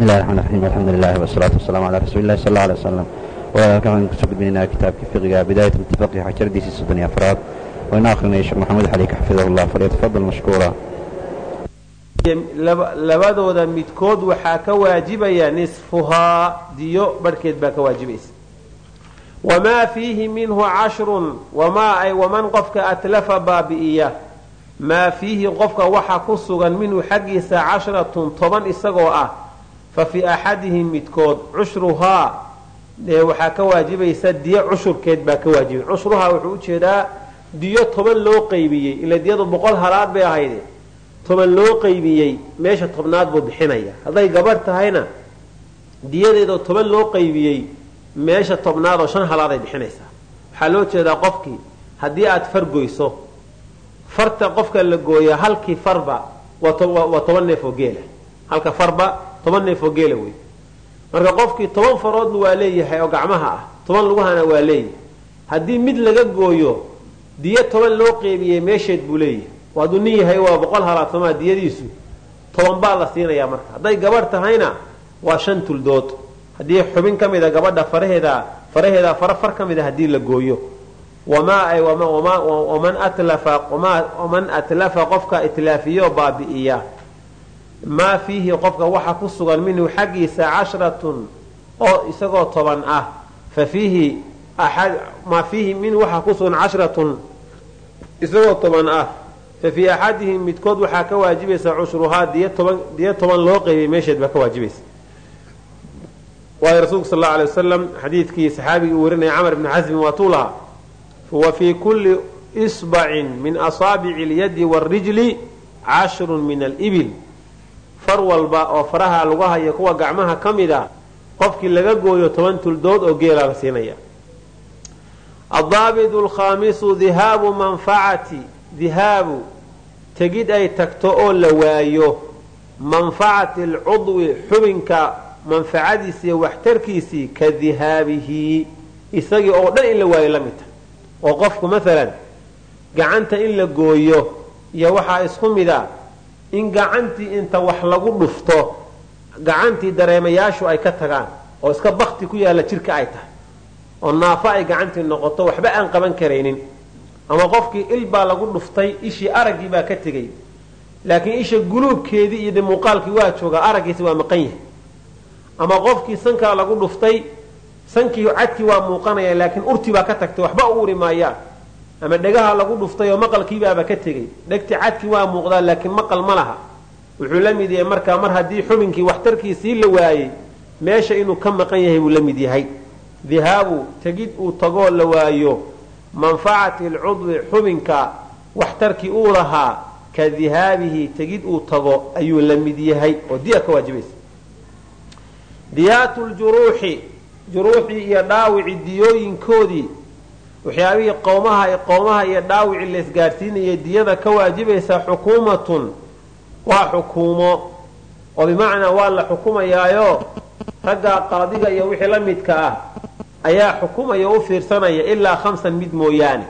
bismi illahi raxmaan raxiim alxamdu lilahi wasalaatu wasalamu calaa rasuuli illahi sal alla alay wasalam walaalkan waxaan ku soo gudbinaynaa kitaabkii fiqiga bidaayat mutafaqih xajaradiisii soddon iyo afraad wayna akhrinaya sheekh maxamed xaliik xafidahullah falyatafadal mashkuura labadooda midkood waxaa ka waajibaya nisfuhaa diyo barhkeed baa ka waajibaysa. Wamaa fiihi minhu cashrun wamaa ay waman qofka atlafa baabi'iya maa fiihi qofka waxa ku sugan minhu xaggiisa cashratun toban isagoo ah fa fii axadihim midkood cushruhaa dee waxaa ka waajibaysa diyo cushurkeed baa ka waajibay. Cushruhaa wuxuu u jeedaa diyo toban loo qaybiyey ila diyadu boqol halaad bay ahayde. Toban loo qaybiyey meesha tobnaad buu bixinaya. Hadday gabadh tahayna diyadeedoo toban loo qaybiyey meesha tobnaad oo shan halaaday bixinaysaa. Waxaa loo jeedaa qofkii haddii aad far goyso farta qofka la gooya halkii farba waa toban neef oo geela halka farba toban neef oo geela wey marka qofkii toban faroodna waa leeyahay oo gacmaha ah toban lugahana waa leeyahay. Haddii mid laga gooyo diyo toban loo qeybiyey meesheed buu leeyahay. Hadduu nin yahay waa boqol halaad somaa diyadiisu toban baa la siinayaa marka. Hadday gabadh tahayna waa shan tuldood. Haddii xubin ka mida gabadha faraheeda faraheeda fara far ka mida haddii la gooyo. Waman atlafa qofka itlaafiyo baabi'iya maa fiihi qofka waxa ku sugan minhu xaggiisa cashratun oo isagoo toban ah. Fa fiihi maa fiihi minhu waxaa ku sugan cashratun isagoo toban ah. Fa fii axadihim midkood waxaa ka waajibaysa cushruhaa diyo toban loo qeybay meesheed baa ka waajibaysa. Waayo rasuulku sal allau alay wasalam xadiidkii saxaabigii uu warinaya camar ibni xasmin waatuu lahaa wa fii kulli isbacin min asaabici اlyadi wاrijli cashrun min alibil far walba oo faraha lagu hayo kuwa gacmaha ka mid a qofkii laga gooyo toban tuldood oo geelaa la siinaya. Adaabidu alkhaamisu dihaabu manfacati dihaabu tegid ay tagto oo la waayo. Manfacati alcudwi xubinka manfacadiisi iyo waxtarkiisii ka dihaabihi isagii oo dhan in la waayo la mid tahay. Oo qofku maalan gacanta in la gooyo iyo waxaa isku mida in gacantii inta wax lagu dhufto gacantii dareemayaashu ay ka tagaan oo iska bakti ku yaalla jirka ay tahay oo naafo ay gacantii noqoto waxba aan qaban karaynin. Ama qofkii il baa lagu dhuftay ishii araggii baa ka tegay. Laakiin isha guluubkeedii iyo de muuqaalkii waa joogaa araggiisi waa maqan yahay. Ama qofkii sankaa lagu dhuftay sankii cadkii waa muuqanaya laakiin urtii baa ka tagtay waxba u uri maayaan ama dhegaha lagu dhuftay oo maqalkiibaaba ka tegey. Dhegti cadkii waa muuqdaa laakiin maqal ma laha. Wuxuu la mid yahay markaa mar haddii xubinkii waxtarkiisii la waayey meesha inuu ka maqan yahay buu la mid yahay. Dihaabu tegid uu tagoo la waayo manfacati alcudwi xubinka waxtarkii uu lahaa ka dihaabihi tegid uu tago ayuu la mid yahay. Oo diya ka waajibaysa. Diyaatu ljuruuxi juruuxii iyo dhaawici diyooyinkoodii waxyaabihii qowmaha qowmaha iyo dhaawici laysgaadhsiinaya diyada ka waajibaysa xukuumatun waa xukuumo. Oo bimacnaa waa la xukumayaayo raggaa qaadiga iyo wixii la midka ah ayaa xukumaya o u fiirsanaya ilaa khamsan mid mooyaane.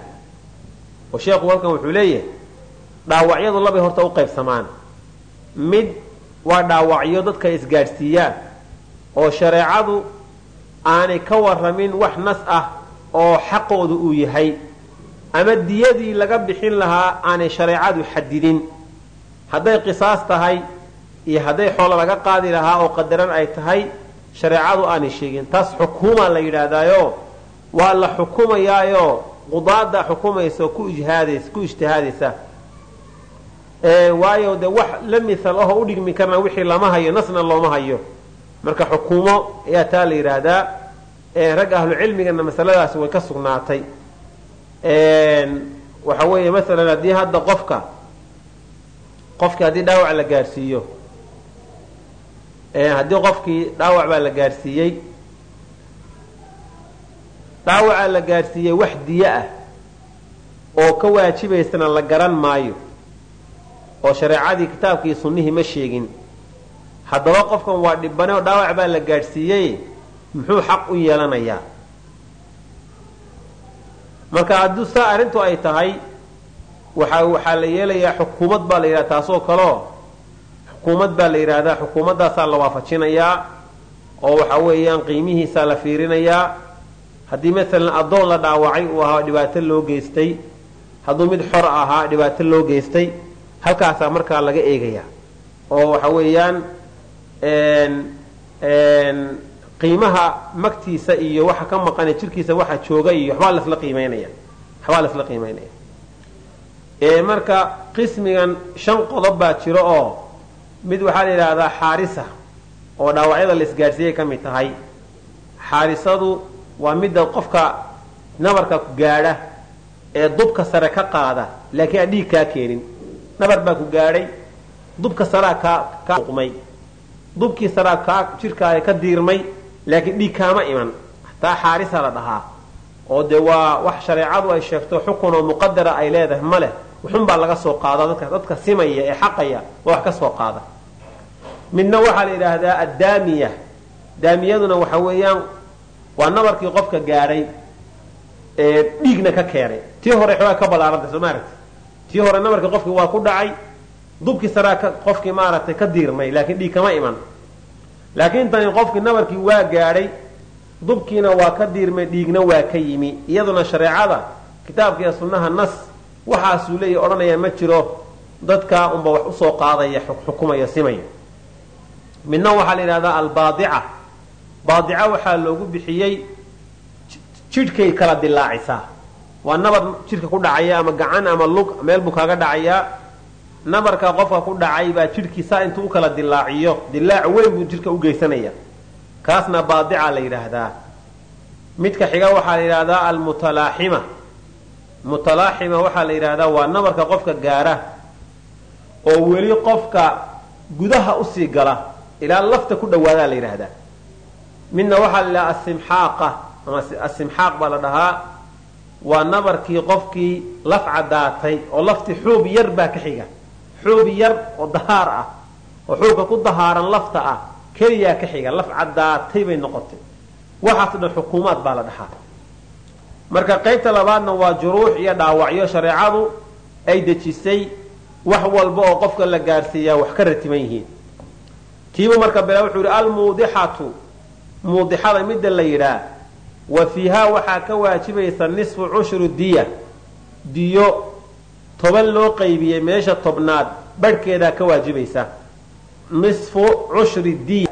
Oo sheekhu halkan wuxuu leeyahay dhaawacyadu labay horta u qaybsamaan. Mid waa dhaawacyo dadka isgaadhsiiyaan oo shareecadu aanay ka waramin wax nas ah oo xaqooda uu yahay ama diyadii laga bixin lahaa aanay shareecadu xadidin hadday qisaas tahay iyo hadday xoolo laga qaadi lahaa oo qadaran ay tahay shareecadu aanay sheegin. Taas xukuumaa la yidhaahdaayo waa la xukumayaayo qudaada xukumaysa oo ku ijtihaadaysa. Waayo dee wax la mithal ahoo udhigmi karna wixii lama hayo nasna looma hayo. Marka xukuumo ayaa taa la yidhaahdaa rag ahlu cilmigana masaladaasi way ka sugnaatay. Waxa weeye masalan haddii hadda qofka qofkii haddii dhaawac la gaadhsiiyo haddii qofkii dhaawac baa la gaadhsiiyey dhaawacaa la gaadhsiiyey wax diyo ah oo ka waajibaysana la garan maayo oo shareecadii kitaabkii sunnihii ma sheegin haddaba qofkan waa dhibane oo dhaawac baa la gaadhsiiyey muxuu xaq u yeelanayaa marka hadduu saa arrintu ay tahay waxa waxaa la yeelayaa xukuumad baa la yidhaha taasoo kaleo xukuumad baa la yidhaahdaa xukuumaddaasaa la waafajinayaa oo waxa weeyaan qiimihiisaa la fiirinayaa haddii maalan addoon la dhaawacay uu ahaa dhibaato loo geystay hadduu mid xor ahaa dhibaato loo geystay halkaasaa markaa laga eegayaa. Oo waxa weeyaan qiimaha magtiisa iyo waxa ka maqane jirkiisa waxa jooga iyo waxbaa lasla qiimeynaya. Waxbaa lasla qiimeynaya. Marka qismigan shan qodob baa jiro oo mid waxaa la yidhaahdaa xaarisa oo dhaawacyada la isgaadhsiiyay ka mid tahay. Xaarisadu waa midda qofka nabarka ku gaadha ee dubka sare ka qaada laakiin aan dhiig kaa keenin. Nabar baa ku gaadhay dubka saraa kaa kaumay dubkii saraa kaa jirkaaga ka diirmay laakiin dhiig kaama iman. Taa xaarisa la dhahaa. Oo dee waa wax shareecadu ay sheegto xukun oo muqadara ay leedahay ma leh. Wuxun baa laga soo qaada dadka simaya ee xaqaya waa wax ka soo qaada midna waxaa la yidhaahdaa addaamiya. Daamiyaduna waxa weeyaan waa nabarkii qofka gaadhay ee dhiigna ka keenay. Tii hore xoogaa ka ballaarantay soo maaragti tii hore nabarkii qofkii waa ku dhacay dubkii saraa qofkii maaragtay ka diirmay laakiin dhiig kama iman laakiin tani qofkii nabarkii waa gaadhay dubkiina waa ka diirmay dhiigna waa ka yimi. Iyaduna shareecada kitaabka iyo sunnaha nas waxaasuu leeyahy odhanaya ma jiro dadkaa unba wax u soo qaadaya xukumaya simaya. Midna waxaa la yidhahdaa albaadica. Baadica waxaa loogu bixiyey jidhkay kala dilaacisaa waa nabar jidhka ku dhacaya ama gacan ama lug meel buu kaaga dhacayaa nabarka qofka ku dhacay baa jidhkiisaa intuu u kala dilaaciyo. Dilaac weyn buu jidhka u geysanaya. Kaasna baadica la yidhaahdaa. Midka xiga waxaa la yidhahdaa almutalaaxima mutalaaxima waxaa la yidhahdaa waa nabarka qofka gaara oo weli qofka gudaha u sii gala ilaa lafta ku dhawaadaa la yidhaahdaa. Midna waxaa la yidhahdaa asimxaaqa ama asimxaaq baa la dhahaa. Waa nabarkii qofkii laf caddaatay oo laftii xuub yar baa ka xiga xuub yar oo dahaar ah oo xuubka ku dahaaran lafta ah keliyaa ka xiga laf caddaatay bay noqotay. Waxaas dhan xukuumaad baa la dhahaa. Marka qaybta labaadna waa juruux iyo dhaawacyo shareecadu ay dejisay wax walba oo qofka la gaarsiiyaa wax ka ratiban yihiin. Tiibu marka bela wuxuu yihi almuudixatu muudixada midda la yidhaah wa fiihaa waxaa ka waajibaysa nisfu cushru diya diyo toban loo qaybiyey meesha tobnaad barhkeedaa ka waajibaysa. Nisfu cushri diya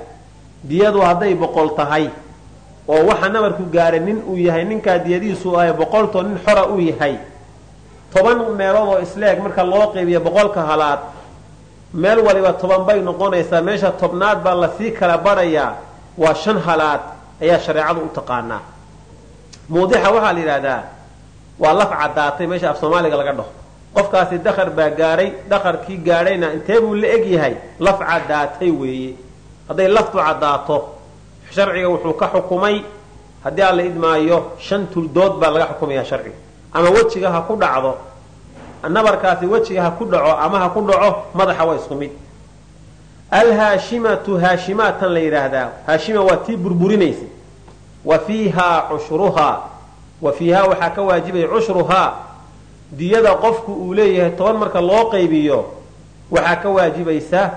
diyadu hadday boqol tahay oo waxa nabarku gaaray nin uu yahay ninkaa diyadiisu ay boqoltoo nin xora uu yahay. Toban meelood oo isleeg marka loo qaybiya boqolka halaad meel waliba toban bay noqonaysaa. Meesha tobnaad baa la sii kala badhayaa waa shan halaad ayaa shareecadu u taqaanaa. Muudixa waxaa la yidhaahdaa waa laf caddaatay meesha af soomaaliga laga dhaho qofkaasi dakar baa gaadhay dakarkii gaadhayna intee buu la eg yahay? Laf caddaatay weeye. Hadday laftu caddaato sharciga wuxuu ka xukumay haddii aan la idmaayo shan tuldood baa laga xukumaya sharciga. Ama wejiga ha ku dhacdo nabarkaasi wejiga ha ku dhaco ama ha ku dhaco madaxa waa isku mid. Alhaashimatu haashimaatan la yidhaahdaa haashima waa tii burburinaysa. Wa fiihaa cushruhaa. Wa fiihaa waxaa ka waajibaya cushruhaa diyada qofku uu leeyahay toban marka loo qaybiyo waxaa ka waajibaysa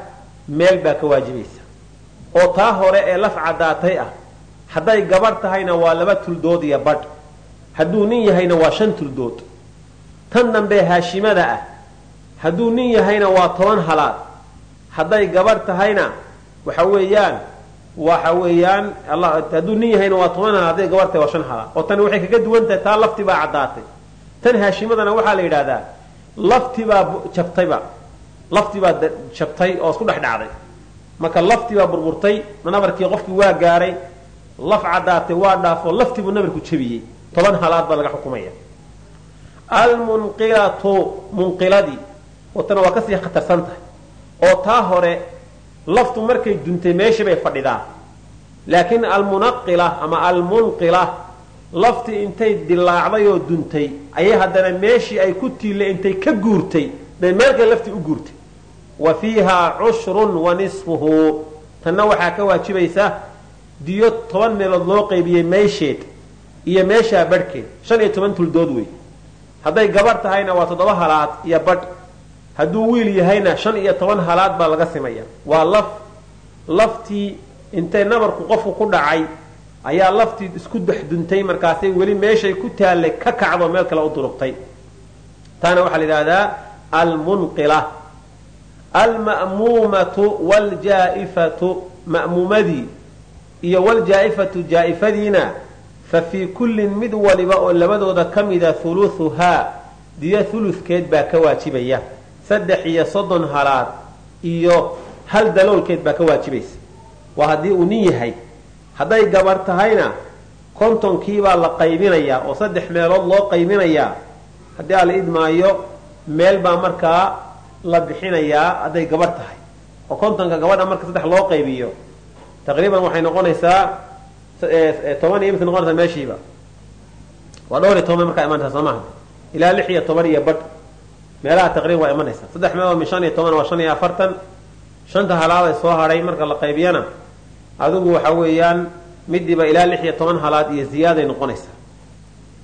meel baa ka waajibaysa. oo taa hore ee laf caddaatay ah hadday gabarh tahayna waa laba tuldood iyo badh. Hadduu nin yahayna waa shan tuldood. Tan dambe haashimada ah hadduu nin yahayna waa toban halaad. Hadday gabarh tahayna waxa weeyaan waxa weeyaan hadduu nin yahayna waa toban halaad hadday gabarh tahay waa shan halaad. oo tani waxay kaga duwan tahay taa lafti baa caddaatay tan haashimadana waxaa la yidhahdaa lafti baa jabtayba. Lafti baa jabtay oo isku dhex dhacday marka lafti baa burburtay nabarkii qofkii waa gaaray laf caddaatay waa dhaafo laftii buu nabarku jabiyey toban halaad baa laga xukumaya. Almunqilatu munqiladii watana waa ka sii khatarsan tahay. Oo taa hore laftu markay duntay meeshii bay fadhidaa. Laakiin almunaqila ama almunqila laftii intay dilaacday oo duntay ayay haddana meeshii ay ku tiille intay ka guurtay bay meel laftii u guurtay. Wa fiihaa cushrun wa nisfuhu. Tanna waxaa ka waajibaysa diyo toban meelood loo qaybiyey meysheed iyo meeshaa badhkeed. Shan iyo toban tuldood wey. Hadday gabarh tahayna waa toddoba halaad iyo badh. Hadduu wiil yahayna shan iyo toban halaad baa laga simaya waa laf laftii intay nabarku qofku ku dhacay ayaa laftii isku dexduntay markaasay weli meeshay ku taallay ka kacdo meel kale u durugtay. Taana waxaa la yidhahdaa almunqila. Alma'muumatu wljaa'ifatu ma'muumadii iyo wljaa'ifatu jaa'ifadiina fa fii kullin mid waliba oo labadooda ka mida huluuhuhaa diyo huludkeed baa ka waajibaya. Saddex iyo soddon halaad iyo hal daloolkeed baa ka waajibaysa. Waa haddii uu nin yahay hadday gabar tahayna kontonkiibaa la qaybinayaa oo saddex meelood loo qaybinayaa haddii aan la idmaayo meel baa markaa la bixinayaa hadday gabar tahay. Oo kontonka gabadha marka saddex loo qaybiyo. Taqriiban waxay noqonaysaa toban iyo imika noqonaysaa meeshiiba. Waa dhowr iyo toban markaa imanaysaa soo ilaa lix iyo toban iyo badh. Meelaha taqriiban waa imanaysaa. Saddex meelood min shan iyo toban waa shan iyo afartan. Shanta halaaday soo hadhay marka la qaybiyana adigu waxa weeyaan midiiba ilaa lix iyo toban halaad iyo ziyaaday noqonaysaa.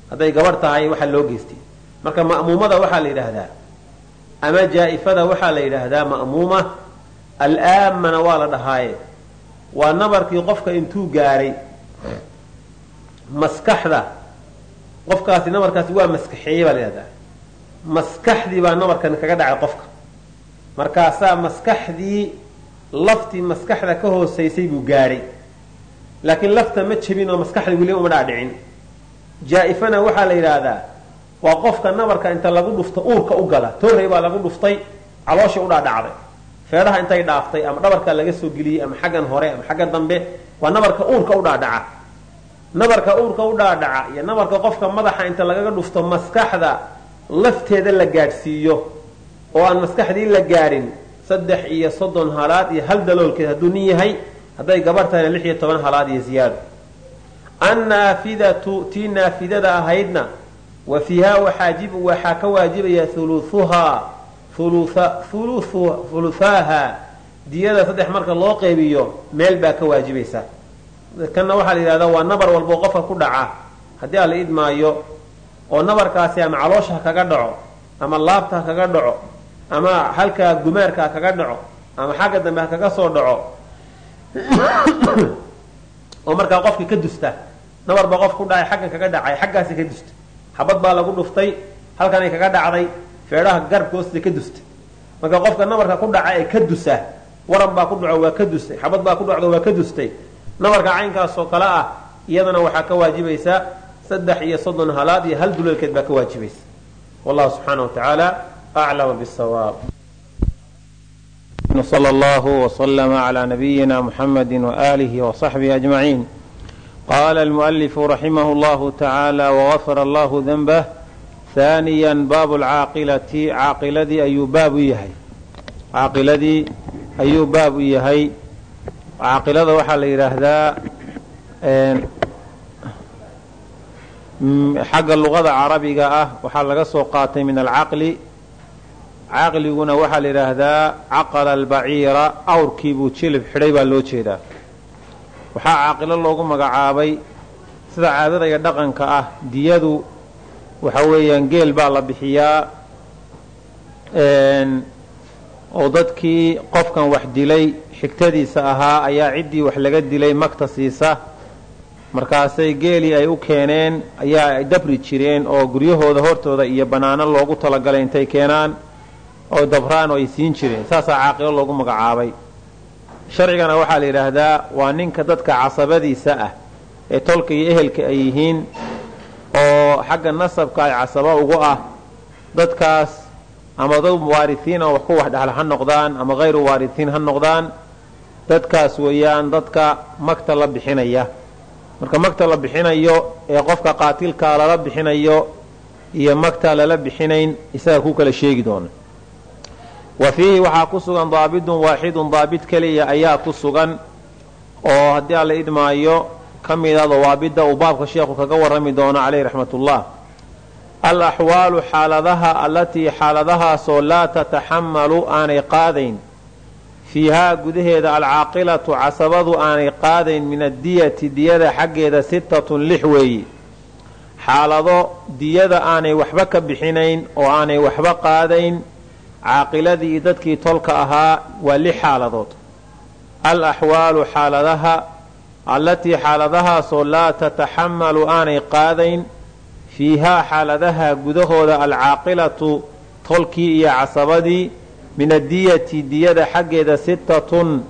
Hadday gabarh tahay waxaa loo geystay. Marka ma'muumada waxaa la yidhaahdaa ama jaa'ifada waxaa la yidhaahdaa ma'muuma alaamana waa la dhahaaye. Waa nabarkii qofka intuu gaaray maskaxda. Qofkaasi nabarkaasi waa maskaxeeye baa la yidhahdaa maskaxdii baa nabarkan kaga dhacay qofka. Markaasaa maskaxdii laftii maskaxda ka hoosaysay buu gaadhay laakiin lafta ma jebin oo maskaxda weli uma dhaadhicin. Jaa'ifana waxaa la yidhaahdaa waa qofka nabarka inta lagu dhufto uurka u gala torrey baa lagu dhuftay calooshii u dhaadhacday. Feedhaha intay dhaaftay ama dhabarkaa laga soo geliyey ama xaggan hore ama xagga dambe waa nabarka uurka u dhaadhaca. Nabarka uurka u dhaadhaca iyo nabarka qofka madaxa inta lagaga dhufto maskaxda lafteeda la gaadhsiiyo oo aan maskaxdii la gaadhin saddex iyo soddon halaad iyo hal daloolkeed hadduu nin yahay hadday gabar tahayna lix iyo toban halaad iyo ziyaado annaafidatu tii naafidada ahaydna wa fiihaa waxaa ka waajibaya huluuhuhaa huluthaaha diyada saddex marka loo qeybiyo meel baa ka waajibaysa. Kanna waxaa la yidhahdaa waa nabar walbo qofka ku dhaca. Haddii aan la idmaayo oo nabarkaasi ama caloosha ha kaga dhaco ama laabta ha kaga dhaco ama halkaa gumaarka ha kaga dhaco ama xagga dambe ha kaga soo dhaco oo markaa qofkii ka dusta nabar baa qof ku dhacay xaggan kaga dhacay xaggaasi ka dusta. Xabad baa lagu dhuftay halkanay kaga dhacday feedhaha garabka hoosta ka dusta. Marka qofka nabarka ku dhaca ee ka dusa waran baa ku dhaco waa ka dustay xabad baa ku dhacdo waa ka dustay nabarka caynkaas oo kale ah iyadana waxaa ka waajibaysa saddex iyo soddon halaad iyo hal duleelkeed baa ka waajibaysa. Wallahu subxaana wa tacaala aclama bisawaab صلى الله وسلم على نبينا محمد وآله وصحبه أجمعين قال المؤلف رحمه الله تعالى وغفر الله ذنبه ثانيا باب العاقلة عاقلدي أي باب يهي عاقلدي أي باب يهي caaqilada waxaa la yidhaahdaa xagga luqada carabiga ah waxaa laga soo qaatay min alcaqli caqliguna waxaa la yidhaahdaa caqala albaciira awrkii buu jilib xidhay baa loo jeedaa. Waxaa caaqilo loogu magacaabay sida caadada iyo dhaqanka ah diyadu waxa weeyaan geel baa la bixiyaa oo dadkii qofkan wax dilay xigtadiisa ahaa ayaa ciddii wax laga dilay magta siisa. Markaasay geelii ay u keeneen ayaa ay dabri jireen oo guryahooda hortooda iyo bannaano loogu talagalay intay keenaan oo dabraan oo ay siin jireen saasaa caaqilo loogu magacaabay. Sharcigana waxaa la yidhaahdaa waa ninka dadka casabadiisa ah ee tolka iyo ehelka ay yihiin oo xagga nasabka ay casabo ugu ah dadkaas ama dad waarisiin oo wax ku wax dhexla ha noqdaan ama hayru waarisiin ha noqdaan dadkaas weeyaan dadka magta la bixinaya. Marka magta la bixinayo ee qofka qaatilkaa lala bixinayo iyo magta lala bixinayn isaga ku kala sheegi doona wa fiihi waxaa ku sugan daabidun waaxidun daabid keliya ayaa ku sugan oo haddii aan la idmaayo ka mida dawaabidda uu baabka sheekhu kaga warrami doono caleyh raxmatullah. Al axwaalu xaaladaha allatii xaaladahaasoo laa tataxamalu aanay qaadayn. Fiihaa gudaheeda alcaaqilatu casabadu aanay qaadayn min addiyati diyada xaggeeda sittatun lix weeye xaalado diyada aanay waxba ka bixinayn oo aanay waxba qaadayn caaqiladii iyo dadkii tolka ahaa waa lix xaaladood. Al axwaalu xaaladaha allatii xaaladahaasoo laa tataxamalu aanay qaadayn fiihaa xaaladaha gudahooda alcaaqilatu tolkii iyo casabadii min addiyati diyada xaggeeda sittatun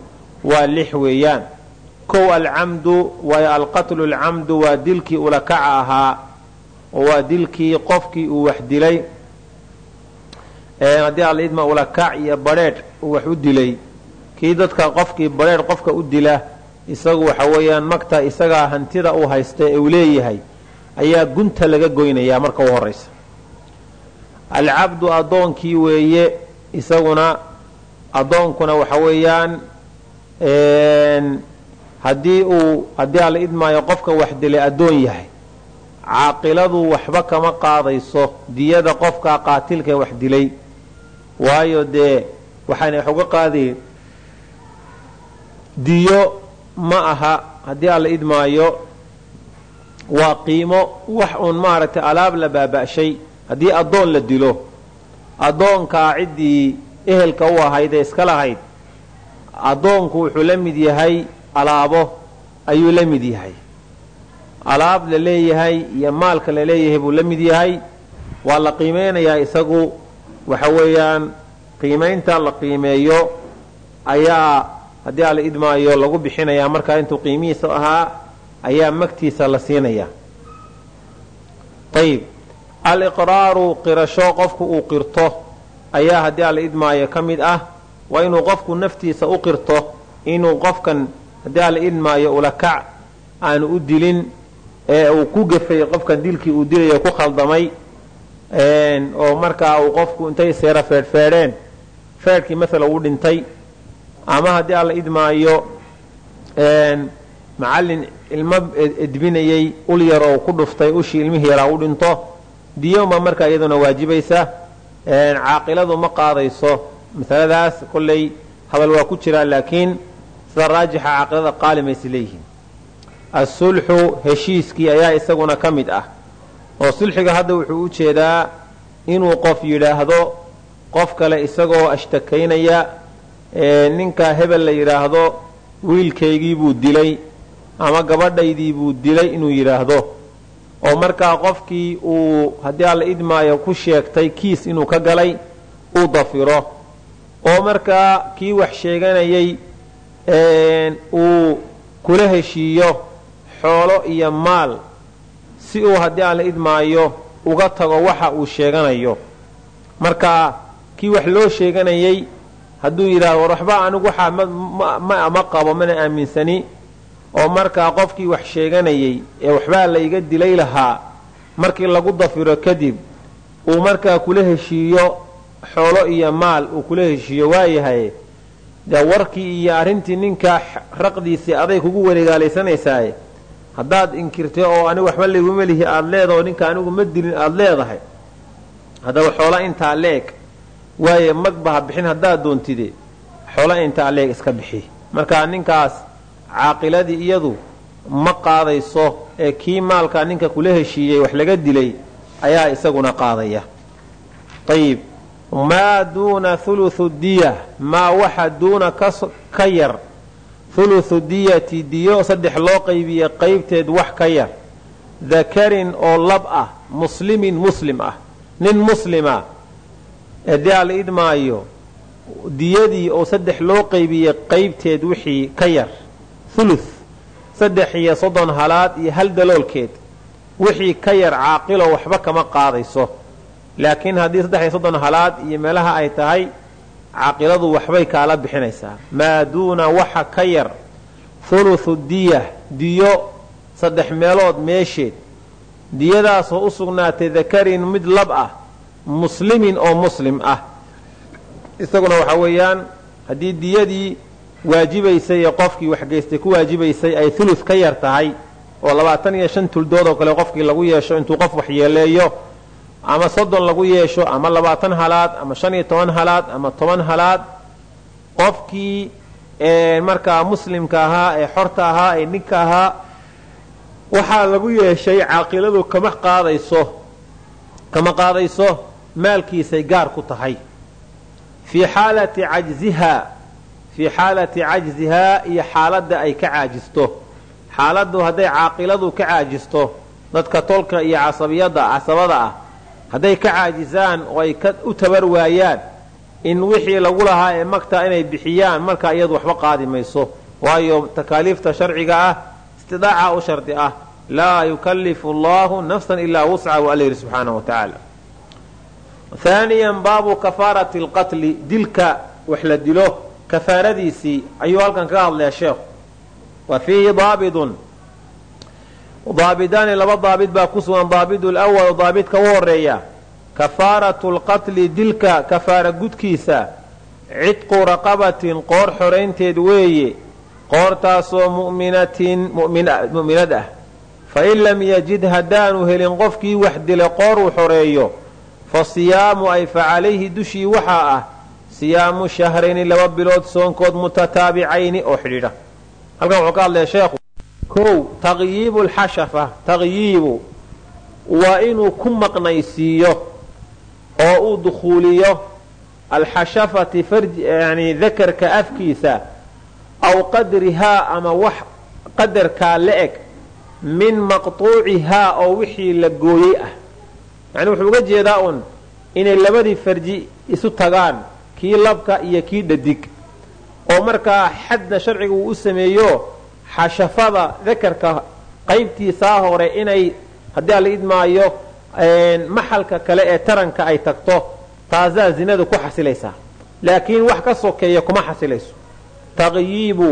waa lix weeyaan. Kow alcamdu waayo alqatlu alcamdu waa dilkii ulakaca ahaa oo waa dilkii qofkii uu wax dilay haddii alidma ulakac iyo badrheedh uu wax u dilay kii dadka qofkii badrheedh qofka u dila isagu waxa weeyaan magta isagaa hantida uu haysta ee uu leeyahay ayaa gunta laga goynayaa marka u horeysa alcabdu addoonkii weeye isaguna addoonkuna waxa weeyaan haddii uu haddii ala idmaayo qofka wax dilay addoon yahay caaqiladu waxba kama qaadayso diyada qofka qaatilka wax dilay waayo dee waxaana wax uga qaadayn diyo ma aha haddii ala idmaayo waa qiimo wax uun maaragtay alaab la baaba'shay. Haddii addoon la dilo addoonkaa ciddii ehelka u ahayd ee iska lahayd addoonku wuxuu la mid yahay alaabo ayuu la mid yahay. Alaab la leeyahay iyo maalka la leeyahay buu la mid yahay. Waa la qiimeynayaa isagu waxa weeyaan qiimaynta la qiimeeyo ayaa haddii ala idmaayo lagu bixinayaa markaa intuu qiimihiisa ahaa ayaa magtiisa la siinayaa. Ayib aliqraaru qirasho qofku uu qirto ayaa haddii ala idmaayo ka mid ah waa inuu qofku naftiisa u qirto inuu qofkan haddii ala idmaayo ulakac aanu u dilin ee uu ku gafay qofkan dilkii uu dilayo ku khaldamay oo markaa uu qofku intay seera feedhfeedheen feedhkii maala uu dhintay ama haddii ala idmaayo macallin ilmo edbinayay ul yar ku dhuftay ushii ilmihii yaraa u dhinto diyoma markaa iyaduna waajibaysa. Caaqiladu ma qaadayso. Masaladaas kolley hadal waa ku jiraa laakiin sida raajixa caaqilada qaalimaysa leeyihiin. Asulxu heshiiskii ayaa isaguna ka mid ah oo sulxiga hadda wuxuu u jeedaa inuu qof yidhaahdo qof kale isagoo ashtakaynaya ninka hebel la yidhaahdo wiilkaygii buu dilay ama gabadhaydii buu dilay inuu yidhaahdo. oo markaa qofkii uu haddii alla idmaayo ku sheegtay kiis inuu ka galay uu dafiro. oo markaa kii wax sheeganayay uu kula heshiiyo xoolo iyo maal si uu haddii aan la idmaayo uga tago waxa uu sheeganayo. Marka kii wax loo sheeganayay hadduu yidhahdo war waxba anigu waxaa ma qabo mana aaminsani. Oo markaa qofkii wax sheeganayay ee waxbaa layga dilay lahaa markii lagu dafiro kadib uu markaa kula heshiiyo xoolo iyo maal uu kula heshiiyo waayahay dee warkii iyo arrintii ninka raqdiisii aday kugu wareegaalaysanaysaa haddaad inkirtay oo anigu waxba layguma lihi aada leedaho ninka anigu ma dilin aada leedahay. Haddaba xoola intaa leeg waaye magba ha bixin haddaad doontide. Xoola intaa leeg iska bixi. Marka ninkaas caaqiladii iyadu ma qaadayso ee kii maalkaa ninka kula heshiiyey wax laga dilay ayaa isaguna qaadaya. Ayib maa duuna huluthu diya. Maa waxa duuna ka yar huluthu diyati diyo saddex loo qaybiye qaybteed wax ka yar. Dakarin oo lab ah muslimin muslim ah nin muslima haddii ala idmaayo diyadii oo saddex loo qaybiyey qaybteed wixii ka yar. Thuluth saddex iyo soddon halaad iyo hal daloolkeed wixii ka yar caaqilo waxba kama qaadayso. Laakiin haddii saddex iyo soddon halaad iyo meelaha ay tahay caaqiladu waxbay kaala bixinaysaa. Maa duuna waxa ka yar huluthu diya diyo saddex meelood meesheed. Diyadaasoo u sugnaatay dakarin mid lab ah muslimin oo muslim ah. Isaguna waxaa weeyaan haddii diyadii waajibaysay ee qofkii waxgeystay ku waajibaysay ay thuluth ka yar tahay oo labaatan iyo shan tuldood oo kale qofkii lagu yeesho intuu qof waxyeeleeyo ama soddon lagu yeesho ama labaatan halaad ama shan iyo toban halaad ama toban halaad qofkii markaa muslimka ahaa ee xorta ahaa ee ninka ahaa waxaa lagu yeeshay caaqiladu kama qaadayso kama qaadayso maalkiisay gaar ku tahay. Fii xaalati cajzihaa fii xaalati cajzihaa iyo xaaladda ay ka caajisto. Xaaladdu hadday caaqiladu ka caajisto dadka tolka iyo casabiyadda casabada ah hadday ka caajisaan oo ay u tabar waayaan in wixii lagu lahaa ee magta inay bixiyaan markaa iyadu waxba qaadi mayso. Waayo takaaliifta sharciga ah istidaaca u shardi ah laa yukallifu allahu nafsan ilaa wuscahu alla yidhi subxaanahu wa tacaala haaniyan baabu kafaarati alqatli dilka wax la dilo kafaaradiisii ayuu halkan kaga hadlaya sheekhu wa fiihi daabidun daabidaani laba daabid baa ku sugan. Daabidu lwal daabidka u horreeya kafaaratu lqatli dilka kafaara gudkiisa. Cidqu raqabatin qoor xoraynteed weeye. Qoortaasoo mu'minatin mu'minad ah. Fain lam yajid haddaanu helin qofkii wax dila qoor uu xoreeyo. Fa siyaamu ay fa calayhi dushii waxaa ah. Siyaamu shahrayni laba bilood soonkood mutataabicayni oo xidhiidha. Halkan wuxuu ka hadlaya sheekhu kow taqyiibu lxashafa taqyiibu waa inuu ku maqnaysiiyo oo uu dukhuuliyo alxashafati yani dakarka afkiisa aw qadrihaa ama wax qadarkaa la eg min maqtuucihaa oo wixii la gooyey ah. Yani wuxuu uga jeedaa un inay labadii farji isu tagaan kii labka iyo kii dhadig. Oo markaa xadna sharciga uu u sameeyo xashafada dakarka qaybtiisaa hore inay haddii ala idmaayo maxalka kale ee taranka ay tagto taasaa zinada ku xasilaysaa. Laakiin wax ka sokeeya kuma xasilayso. Taqyiibu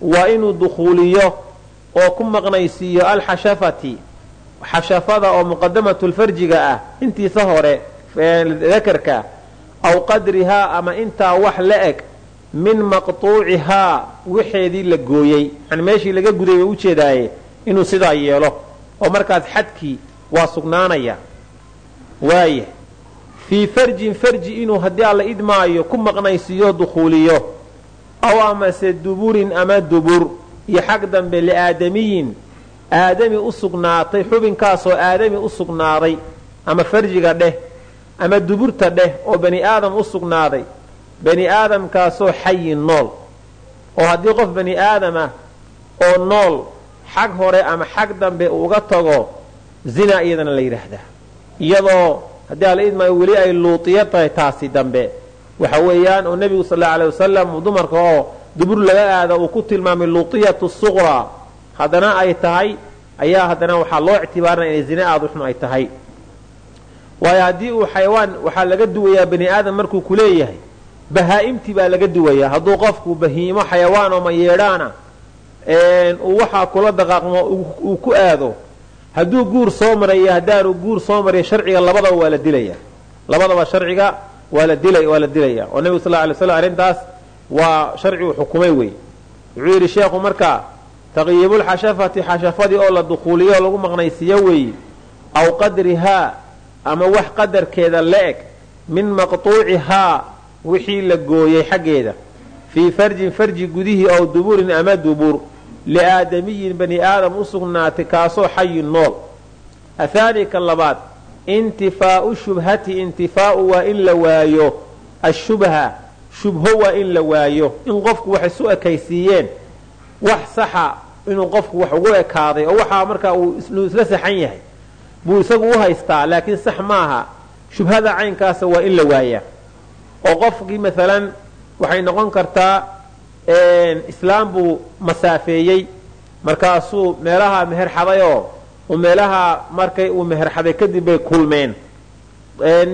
waa inuu dukhuuliyo oo ku maqnaysiiyo alxashafati xashafada oo muqadamatulfarjiga ah intiisa hore dakarka aw qadrihaa ama intaa wax la eg min maqtuucihaa wixeedii la gooyey. Yani meeshii laga guday bay ujeedaaye inuu sidaa yeelo. Oo markaas xadkii waa sugnaanaya. Waaya fii farjin farji inuu haddii alla idmaayo ku maqnaysiiyo dukhuuliyo. Aw amase duburin ama dubur. Iyo xag dambe liaadamiyin. Aadami u sugnaatay xubinkaasoo aadami u sugnaaday. Ama farjiga dheh ama duburta dheh oo bani aadam u sugnaaday bani aadamkaasoo xayin nool. Oo haddii qof bani aadam ah oo nool xag hore ama xag dambe uga tago zina iyadana la yidhaahdaa. Iyadoo haddii ala idmaayo weli ay luudiya tahay taasi dambe waxa weeyaan oo nebigu sal alay wasalam dumarka oo dubur laga aada uu ku tilmaamay luutiyatu suqraa haddana ay tahay ayaa haddana waxaa loo ictibaarinaya inay zina aada uxun ay tahay. Waayo haddii uu xayawaan waxaa laga duwayaa bani aadam markuu ku bahaa-imtii baa laga duwayaa. Hadduu qofku bahiimo xayawaan oo mayeedhaana uu waxaa kula daqaaqmo uu ku aado hadduu guur soo maraya haddaanu guur soo maray sharciga labadaba waa la dilaya. Labadaba sharciga waa la dila waa la dilaya. Oo nebigu sal lla alay slam arrintaas waa sharcigu xukumay wey wuxuu yidhi sheekhu markaa taqyiibulxashafati xashafadii oo la dukhuuliyo oo lagu maqnaysiiyo weeye aw qadrihaa ama wax qadarkeeda la-eg min maqtuucihaa wixii la gooyey xaggeeda. Fii farjin farji gudihii ow duburin ama dubur liaadamiyin bani aadam u sugnaatay kaasoo xayin nool. Athaani ka labaad intifaau shubhati intifaau waa in la waayo. Ashubha shubho waa in la waayo. In qofku wax isu ekaysiiyeen wax saxa inuu qofku wax ugu ekaaday oo waxaa markaa uu isla saxan yahay. Buu isagu u haystaa laakiin sax maaha. Shubhada caynkaasa waa in la waayaa oo qofkii maalan waxay noqon kartaa islaam buu masaafeeyey. Markaasuu meelaha meherxaday oo uu meelaha markay uu meherxaday kadib bay kulmeen.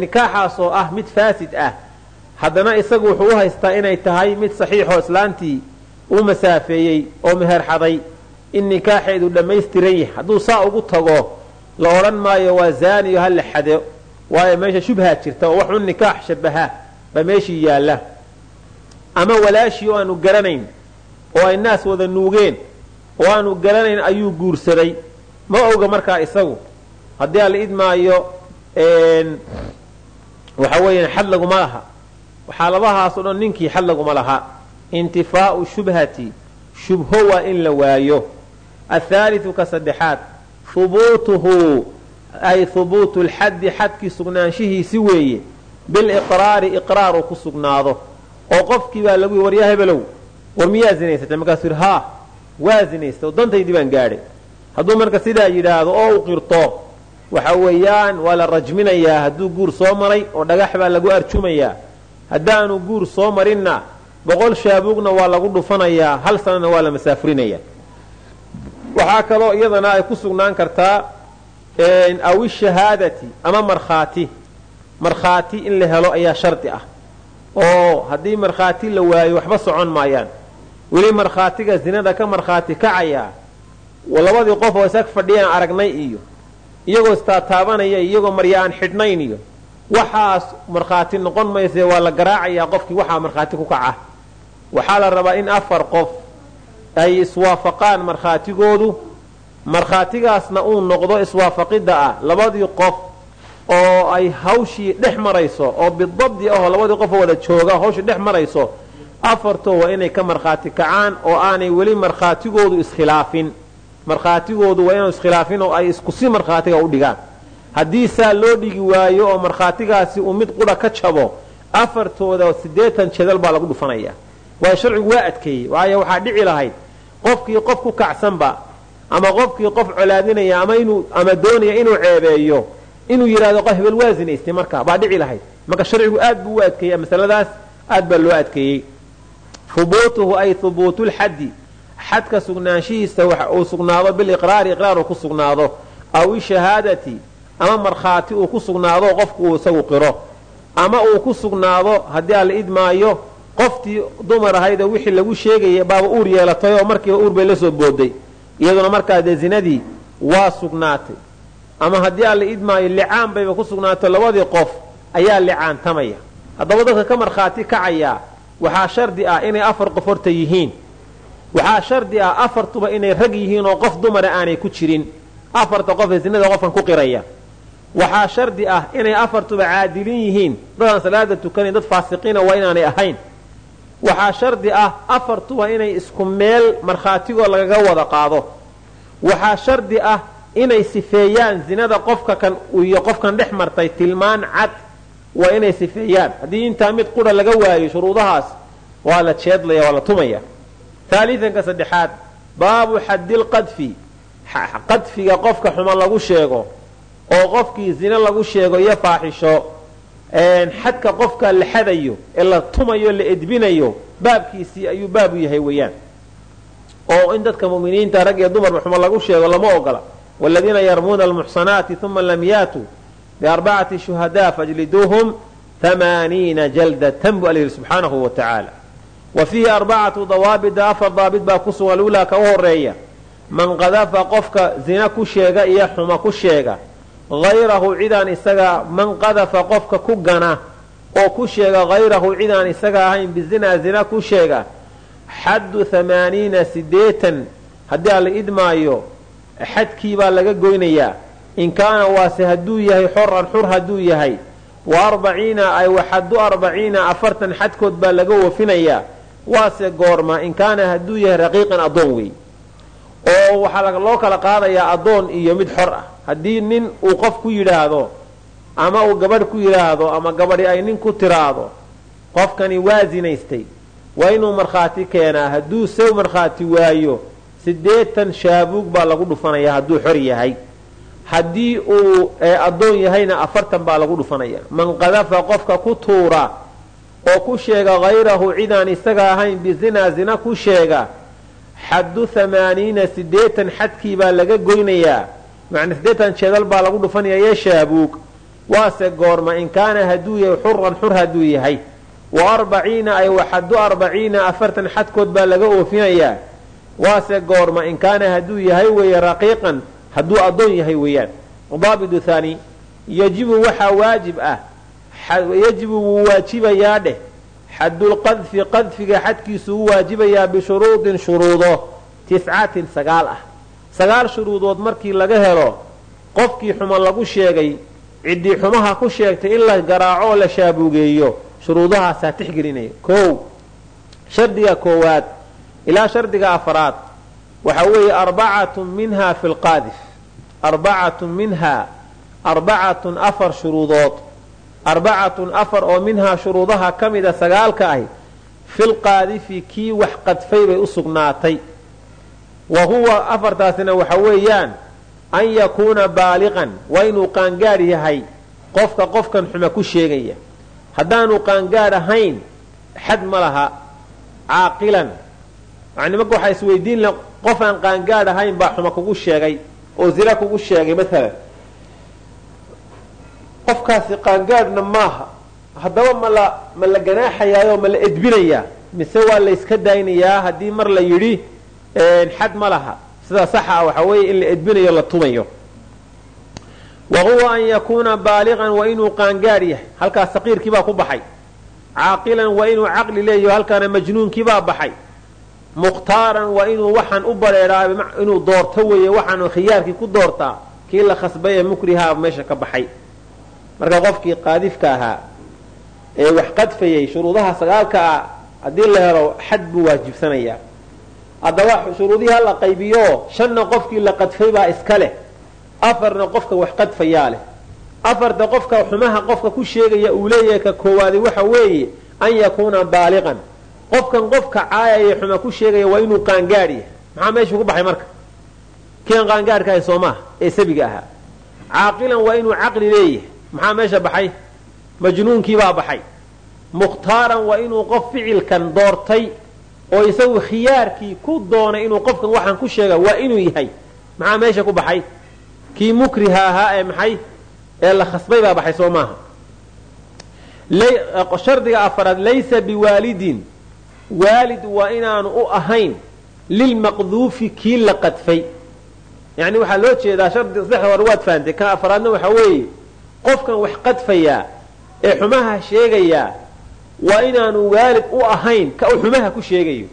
Nikaaxaas oo ah mid faasid ah. Haddana isagu wuxuu u haystaa inay tahay mid saxiixoo islaantii uu masaafeeyey oo meherxaday in nikaaxeedu dhammaystiran yahay. Hadduu saa ugu tago la odhan maayo waa zaaniyo ha la xado. Waayo meesha shubhaa jirta oo waxun nikaax shabaha baa meeshii yaalla. Ama walaashii oo aanu garanayn oo ay naas wada nuugeen oo aanu garanayn ayuu guursaday. Ma oga markaa isagu. Haddii ala idmaayo waxa weeyaan xad laguma laha. Waxaa dhan ninkii xad laguma laha. Intifaau shubhati shubho waa in la waayo. Athaaliu ka saddexaad hubuutuhu ay hubuutu lxaddi xadkii sugnaanshihiisi weeye biliqraari iqraar uu ku sugnaado oo qofkii baa lagu waryaa hebelow war miyaa zinaysatay markaasuu yidhi haa waa zinaystay oo dantaydii baan gaadhay hadduu marka sidaa yidhaahdo oo u qirto waxa weeyaan waa la rajminayaa hadduu guur soo maray oo dhagax baa lagu arjumayaa haddaanu guur soo marinna boqol shaabuugna waa lagu dhufanayaa hal sanana waa la masaafurinayaa waxaa kaloo iyadana ay ku sugnaan kartaa awi shahaadati ama markhaati markhaati in la helo ayaa shardi ah. Oo haddii markhaati la waayo waxba socon maayaan. Weli markhaatiga zinada ka markhaati kacayaa labadii qof oo isag fadhiyaan aragnay iyo iyagoo istaataabanaya iyagoo marya aan xidhnayn iyo waxaas markhaati noqon mayse waa la garaacayaa qofkii waxaa markhaati ku kaca. Waxaa la rabaa in afar qof ay iswaafaqaan markhaatigoodu. Markhaatigaasna uu noqdo iswaafaqidda ah labadii qof oo ay hawshii dhex marayso oo bidabdi ahoo labadii qofoo wada jooga hawshii dhex marayso afartoo waa inay ka markhaati kacaan oo aanay weli markhaatigoodu iskhilaafin. Markhaatigoodu waa inaan iskhilaafin oo ay iskusi markhaatiga u dhigaan. Haddii saa loo dhigi waayo oo markhaatigaasi uu mid qudha ka jabo afartooda siddeetan jadal baa lagu dhufanaya. Waayo sharcigu waa adkeeyey waayo waxaa dhici lahayd qofkii qof ku kacsanba ama qofkii qof colaadinaya ama doonaya inuu ceebeeyo inuu yidhahdo hebel waa zinaystay baa dhici lahayd. Marka sharcigu aad buu u adkeeyey masaladaas aad baa loo adkeeyey. Hubuutuhu ay hubuutulxaddi xadka sugnaanshihiisa waxa uu sugnaado biliqraari iqraar uu ku sugnaado aw ishahaadati ama markhaati uu ku sugnaado qofku uu isagu qiro. Ama uu ku sugnaado haddii aan la idmaayo qoftii dumar ahaydoo wixii lagu sheegayay baaba uur yeelatay oo markiiba uur bay la soo booday iyaduna markaa dee zinadii waa sugnaatay ama haddii aan la idmaayo licaan bayba ku sugnaatay labadii qof ayaa licaantamaya. Haddaba dadka ka markhaati kacayaa waxaa shardi ah inay afar qof horta yihiin. Waxaa shardi ah afartuba inay rag yihiin oo qof dumara aanay ku jirin. Afarta qof ee zinada qofkan ku qiraya. Waxaa shardi ah inay afartuba caadilin yihiin dadaan salaada tukanayn dad faasiqiina waa inaanay ahayn. Waxaa shardi ah afartuba inay isku meel markhaatigoo lagaga wada qaado. Waxaa shardi ah inay sifeeyaan zinada qofka kan iyo qofkan dhex martay tilmaan cad waa inay sifeeyaan. Haddii intaa mid qura laga waayo shuruudahaas waa la jeedlaya waa la tumaya. Haalianka saddexaad baabu xaddilqadfi qadfiga qofka xuman lagu sheego oo qofkii zine lagu sheego iyo faaxisho xadka qofka la xadayo ee la tumayo la edbinayo baabkiisii ayuu baab u yahay weeyaan. Oo in dadka muminiinta rag iyo dumarba xuman lagu sheego lama ogola uma lam yaatuu biarbacati shuhadaa fajliduuhum amaaniina jaldatan bu alyidhi subxaanahu wa tacaala wa fiihi arbacatu dawaabida afar daabid baa ku sugan lulaa ka u horreeya man qadafa qofka zina ku sheega iyo xuma ku sheega hayrahu cidaan isaga man qadafa qofka ku gana oo ku sheega hayrahu cidaan isaga ahayn bizinaa zina ku sheega xaddu hamaaniina sideetan haddii aan la idmaayo xadkii baa laga goynayaa. In kaana waase hadduu yahay xoran xur hadduu yahay. Wa arbaciina ay waxaddu arbaciina afartan xadkood baa laga wafinayaa waase goorma in kaana hadduu yahay raqiiqan addoon wey oo waxaa loo kala qaadayaa addoon iyo mid xor ah. Haddii nin uu qof ku yidhaahdo ama uu gabadh ku yidhaahdo ama gabadhi ay nin ku tiraahdo qofkani waa zinaystay. Waa inuu markhaati keenaa hadduu sew markhaati waayo siddeetan shaabuug baa lagu dhufanayaa hadduu xor yahay. Haddii uu addoon yahayna afartan baa lagu dhufanaya. Man qadafa qofka ku tuura oo ku sheega hayrahu cidaan isaga ahayn bizinaa zina ku sheega xaddu hamaaniina siddeetan xadkii baa laga goynayaa. Macnaa siddeetan jeedal baa lagu dhufanaya yee shaabuug waase goorma in kaana hadduu yahay xuran xur hadduu yahay. Wa arbaciina ay waxaddu arbaciina afartan xadkood baa laga oofinayaa waase goorma in kaana hadduu yahay weeye raqiiqan hadduu addoon yahay weeyaan. Daabidu haani yajibu waxaa waajib ah yajibu wuu waajibayaa dheh. Xaddulqadfi qadfiga xadkiisu u waajibayaa bishuruudin shuruudo tiscatin sagaal ah. Sagaal shuruudood markii laga helo qofkii xuma lagu sheegay ciddii xumaha ku sheegtay in la garaaco oo la shaabuugeeyo shuruudahaasaa tixgelinaya kow shardiga koowaad ilaa shardiga afraad waxa weeye arbacatun minha fi lqaadif arbacatun minhaa arbacatun afar shuruudood arbacatun afar oo minhaa shuruudaha ka mida sagaalka ahi filqaadifi kii wax qadfay bay u sugnaatay. Wa huwa afartaasina waxa weeyaan an yakuuna baaliqan waa inuu qaangaadh yahay qofka qofkan xuma ku sheegaya. Haddaanu qaangaadh ahayn xad ma laha caaqilan yani marka waxaa isweydiin la qof aan qaangaadh ahayn baa xuma kugu sheegay oo zina kugu sheegay maalan qofkaasi qaangaadhna maaha. Haddaba ma la ma la ganaaxayaayo ma la edbinayaa mise waa la yska daynayaa haddii mar la yidhi xad ma laha. Sida saxa ah waxaa weeye in la edbinayo la tumayo. Wa huwa an yakuuna baaliqan waa inuu qaangaadh yahay. Halkaas saqiirkii baa ku baxay. Caaqilan waa inuu caqli leeyaho halkaana majnuunkii baa baxay mukhtaaran waa inuu waxaan u bareeraa inuu doorto weeye waxaan khiyaarkii ku doortaa. Kii la khasbay ee mukrihaa meesha ka baxay. Marka qofkii qaadifka ahaa ee wax qadfayay shuruudaha sagaalka ah haddii la helo xad buu waajibsanayaa. Haddaba shuruudihii hala qaybiyo shanna qofkii la qadfay baa iska leh. Afarna qofka wax qadfayaa leh. Afarta qofka xumaha qofka ku sheegaya uu leeyahay ka koowaadi waxa weeye an yakuuna baaliqan qofkan qofka caayaya xuma ku sheegaya waa inuu qaangaadh yahay. Maxaa meeshu ku baxay marka? Kian qaangaadhka ahay soo maaha ee sabiga ahaa. Caaqilan waa inuu caqli leeyahay. Maxaa meesha baxay? Majnuunkiibaa baxay. Mukhtaaran waa inuu qof ficilkan doortay oo isagu khiyaarkii ku doonay inuu qofkan waxaan ku sheega waa inuu yahay. Maxaa meesha ku baxay? Kii mukriha ahaa ee maxay? Ee la khasbay baa baxay soo maaha. Shardiga afaraad laysa biwaalidin waalid waa inaanu u ahayn lilmaqduufi kii la qadfay. Yani waxaa loo jeedaa shardi saddexda hore waad fahantay kan afaraadna waxaa weeye qofkan wax qadfayaa ee xumaha sheegayaa waa inaanu waalid u ahayn ka uu xumaha ku sheegayo.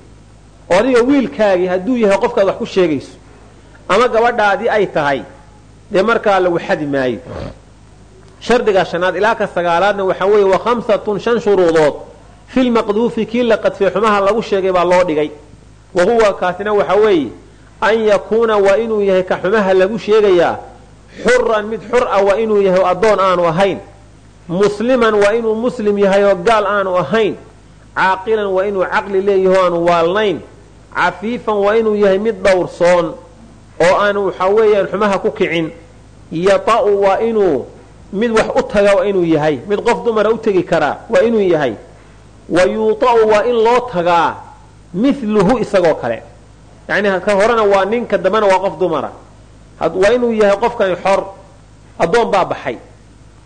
Oo adiga wiilkaagii hadduu yahay qofkaad wax ku sheegayso. Ama gabadhaadii ay tahay dee markaa lagu xadi maayo. Shardiga shanaad ilaa ka sagaalaadna waxaa weeye wa khamsatun shan shuruudood filmaqduufi kii la qadfay xumaha lagu sheegay baa loo dhigay. Wa huwa kaasina waxaa weeye an yakuuna waa inuu yahay ka xumaha lagu sheegayaa xuran mid xur ah waa inuu yahay addoon aanu ahayn. Musliman waa inuu muslim yahay oo gaal aanu ahayn. Caaqilan waa inuu caqli leeyaho aanu waalnayn. Cafiifan waa inuu yahay mid dhowrsoon oo aanu waxaa weeyaan xumaha ku kicin. Yata'u waa inuu mid wax u taga waa inuu yahay. Mid qof dumara u tegi karaa waa inuu yahay wa yuuta'u waa in loo tagaa miluhu isagoo kale yani ka horena waa ninka dambena waa qof dumara waa inuu yahay qofkani xor addoon baa baxay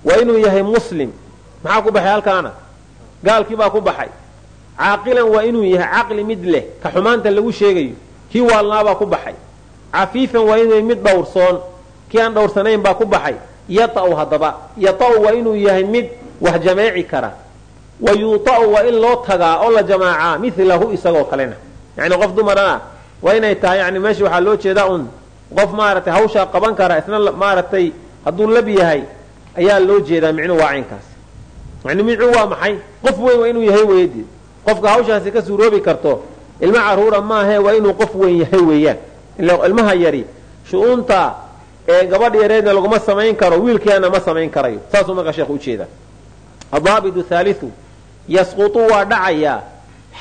waa inuu yahay muslim maxaa ku baxay halkaana gaalkii baa ku baxay caaqilan waa inuu yahay caqli mid leh ka xumaanta lagu sheegayo kii waalnaabaa ku baxay cafiifan waa inuu yahay mid dhowrsoon kii aan dhowrsanayn baa ku baxay yata'u haddaba yata'u waa inuu yahay mid wax jameeci kara wa yuuta'u waa in loo tagaa oo la jamaacaa milahu isagoo kalena yani qof dumarana waa inay tahay yani meesha waxaa loo jeedaa un qof maaragtay hawshaa qaban kara isna maaragtay hadduu lab yahay ayaa loo jeedaa micnuhu waa caynkaas yani micnuhu waa maxay qof weyn waa inuu yahay weeyadii qofka hawshaasi ka suuroobi karto ilmo caruura maahe waa inuu qof weyn yahay weeyaan ilmaha yari shu-uunta ee gabadh yareedna laguma samayn karo wiilkeena ma samayn karayo saasuu markaa sheekh ujeeda adaabidu haaliu yasqutu waa dhacayaa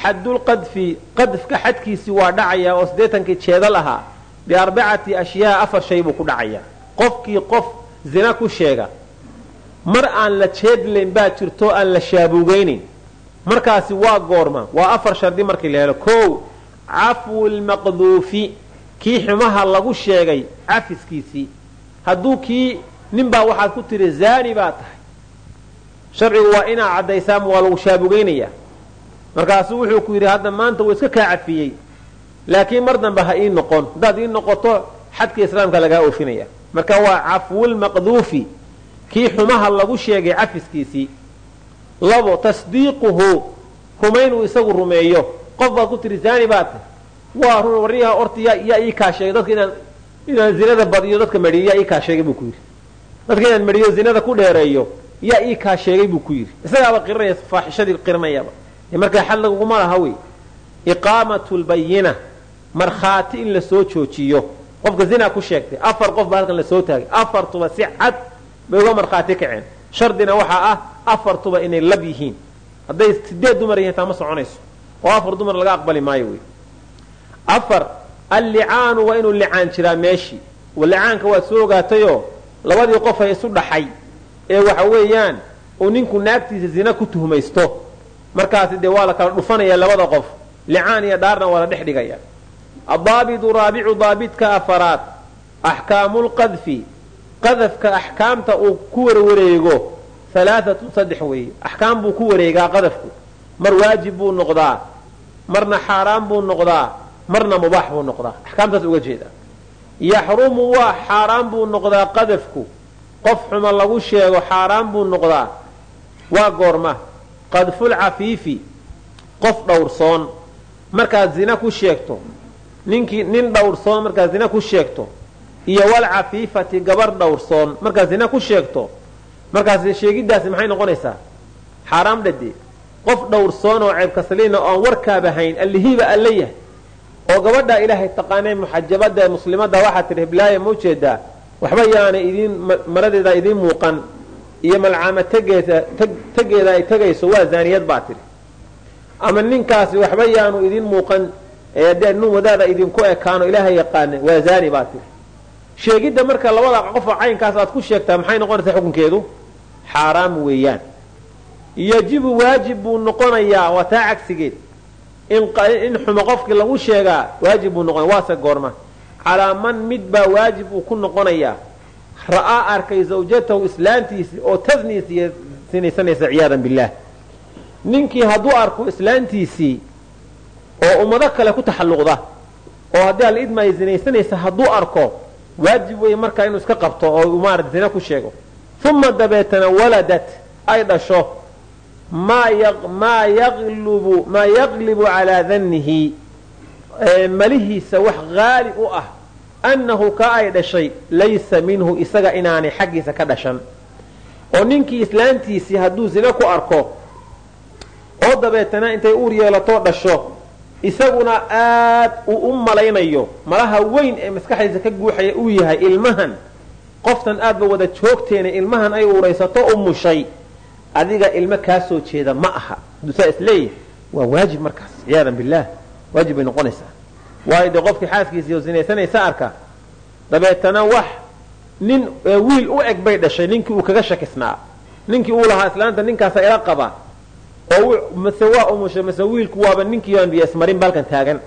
xaddulqadfi qadfka xadkiisii waa dhacayaa oo siddeetankii jeedal ahaa biarbacati ashyaa afar shay buu ku dhacayaa qofkii qof zina ku sheega mar aan la jeedlayn baa jirto aan la shaabuugaynayn markaasi waa goorma waa afar shardi markii la helo kow cafwu lmaqduufi kii xumaha lagu sheegay cafiskiisii hadduu kii ninbaa waxaad ku tiri zaani baa tahay sharcigu waa inaa caddaysaama waa lagu shaabugaynaya markaasuu wuxuu ku yidhi hadda maanta wuu iska kaa cafiyey. Laakiin mar dambe ha ii noqon. Haddaad ii noqoto xadka islaamka lagaa oofinaya. Marka waa cafwulmaqduufi kii xumaha lagu sheegay cafiskiisii. Labo tasdiiquhu. Rumaynuu isagu rumeeyo. Qof baad ku tiri zaani baa tahay waa waryaha orta yaa ii kaa sheegay dadka inaan inaan zinada badiyo dadka medhiyo yaa ii kaa sheegay buu ku yidhi. Dadka inaan medhiyo zinada ku dheereeyo yaa ii kaa sheegay buu ku yidhi. Isagaaba qiranaya faaxishadii qiranayaba markaa xad laguguma laha wey. Iqaamatu lbayina markhaati in la soo joojiyo. Qofka zinaa ku sheegtay afar qof baa halkan la soo taagay. Afartuba si cad bay uga markhaati kaceen. Shardina waxaa ah afartuba inay lab yihiin. Hadday sideed dumar yihiin taa ma soconayso. Oo afar dumar laga aqbali maayo wey. Afar allicaanu waa inuu licaan jiraa meeshii. Licaanka waad soo ogaatayoo labadii qof ay isu dhaxay ee waxa weeyaan uu ninku naagtiisa zina ku tuhmaysto. Markaasi dee waa la kala dhufanaya labada qof. Licaan iyo dhaarna waa la dhex dhigaya adaabidu raabicu daabidka afaraad. Axkaamu lqadfi qadafka axkaamta uu ku warwareego. Alaaatun saddex weeye. Axkaam buu ku wareegaa qadafku. Mar waajib buu noqdaa. Marna xaaraan buu noqdaa. Marna mubaax buu noqdaa. Axkaamtaas uga jeeda yaxrumu waa xaaraan buu noqdaa qadafku qof xuma lagu sheego xaaraan buu noqdaa waa goorma. Qadfulcafiifi qof dhowrsoon markaad zina ku sheegto ninkii nin dhowrsoon markaad zina ku sheegto iyo walcafiifati gabar dhowrsoon markaad zina ku sheegto markaas sheegiddaasi maxay noqonaysaa? Xaaraam dhade qof dhowrsoon oo ceebkasliina oon warkaaba hayn allihiiba alla yahay oo gabadhaa ilaahay taqaanee muxajabada muslimadda waxaa tidhi hiblaaye ma u jeedaa waxba yaana idiin maradeeda idiin muuqan iyo malcaama tegeeda ay tegayso waa zaaniyad baa tidhi ama ninkaasi waxba yaanu idiin muuqan dee idinku ekaano ilaahay yaqaane waa zaani baa tidhi sheegidda marka labada qofoo caynkaas aad ku sheegtaa maxay noqonaysaa xukunkeedu? Xaaraam weeyaan. Yajibu waajib buu noqonayaa waa taa cagsigeed. In xumo qofkii lagu sheegaa waajib buu noqonaya waase goorma calaa man mid baa waajib uu ku noqonayaa ra'aa arkay zawjatahu islaantiisii oo tasniisiiy sinaysanaysa ciyaadan billaah. Ninkii hadduu arko islaantiisii oo ummado kale ku taxalluqda oo haddii alla idmaayo sinaysanaysa hadduu arko waajib weeye markaa inuu iska qabto oo maarata zina ku sheego. Uma dabeetana waladat ay dhasho maa yaqlibu calaa dannihi malihiisa wax haalib u ah annahu ka ay dhashay laysa minhu isaga inaanay xaggiisa ka dhashan. Oo ninkii islaantiisii hadduu zina ku arko oo dabeetana intay uur yeelatoo dhasho isaguna aad uu u malaynayo. Malaha weyn ee maskaxdiisa ka guuxaya uu yahay ilmahan. Qoftan aadba wada joogteena ilmahan ay uuraysato u mushay. Adiga ilmo kaa soo jeeda ma aha. Hadduu saa is leeyahay waa waajib markaas. Ciyaadan billaah waajib bay noqonaysaa. Waayo dee qofkii xaaskiisii oo sinaysanaysa arka dabeetana wax nin wiil u eg bay dhashay ninkii uu kaga shakisnaa. Ninkii uu lahaa islaanta ninkaasa ila qaba. Oo mase waa umushay mase wiilku waaba ninkii aan biyo ismarin balkan taagan.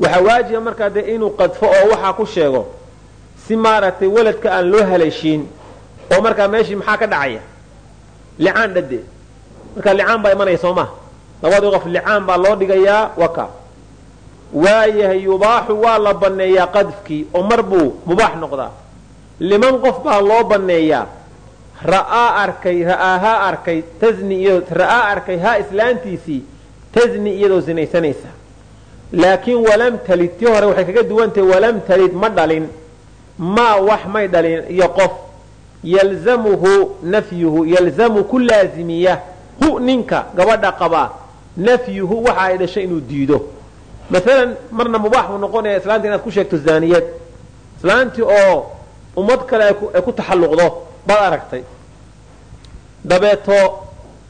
Waxaa waajiba markaa dee inuu qadfo oo waxaa ku sheego si maaragtay weladka aan loo haleeshiin oo markaa meeshii maxaa ka dhacaya? Licaan dhade markaa licaan baa imanaya soo maha labadii qof licaan baa loo dhigayaa waka waayahay yubaaxu waa la banneeyaa qadfkii oo mar buu mubaax noqdaa. Liman qof baa loo banneeyaa ra'aa arkay ra'aahaa arkay tasni iyo ra'aa arkay haa islaantiisii tasni iyadoo sinaysanaysa laakiin walam talid tii hore waxay kaga duwantahay walam talid ma dhalin maa wax may dhalin iyo qof yalzamuhu nafyuhu yalzamu ku laazimiya hu ninka gabadha qabaa nafyuhu waxa ay dhashay inuu diido maalan marna mubaax buu noqonaya islaantii inaad ku sheegto zaaniyad. Islaantii oo ummad kale ay ku taxalluqdo baad aragtay. Dabeeto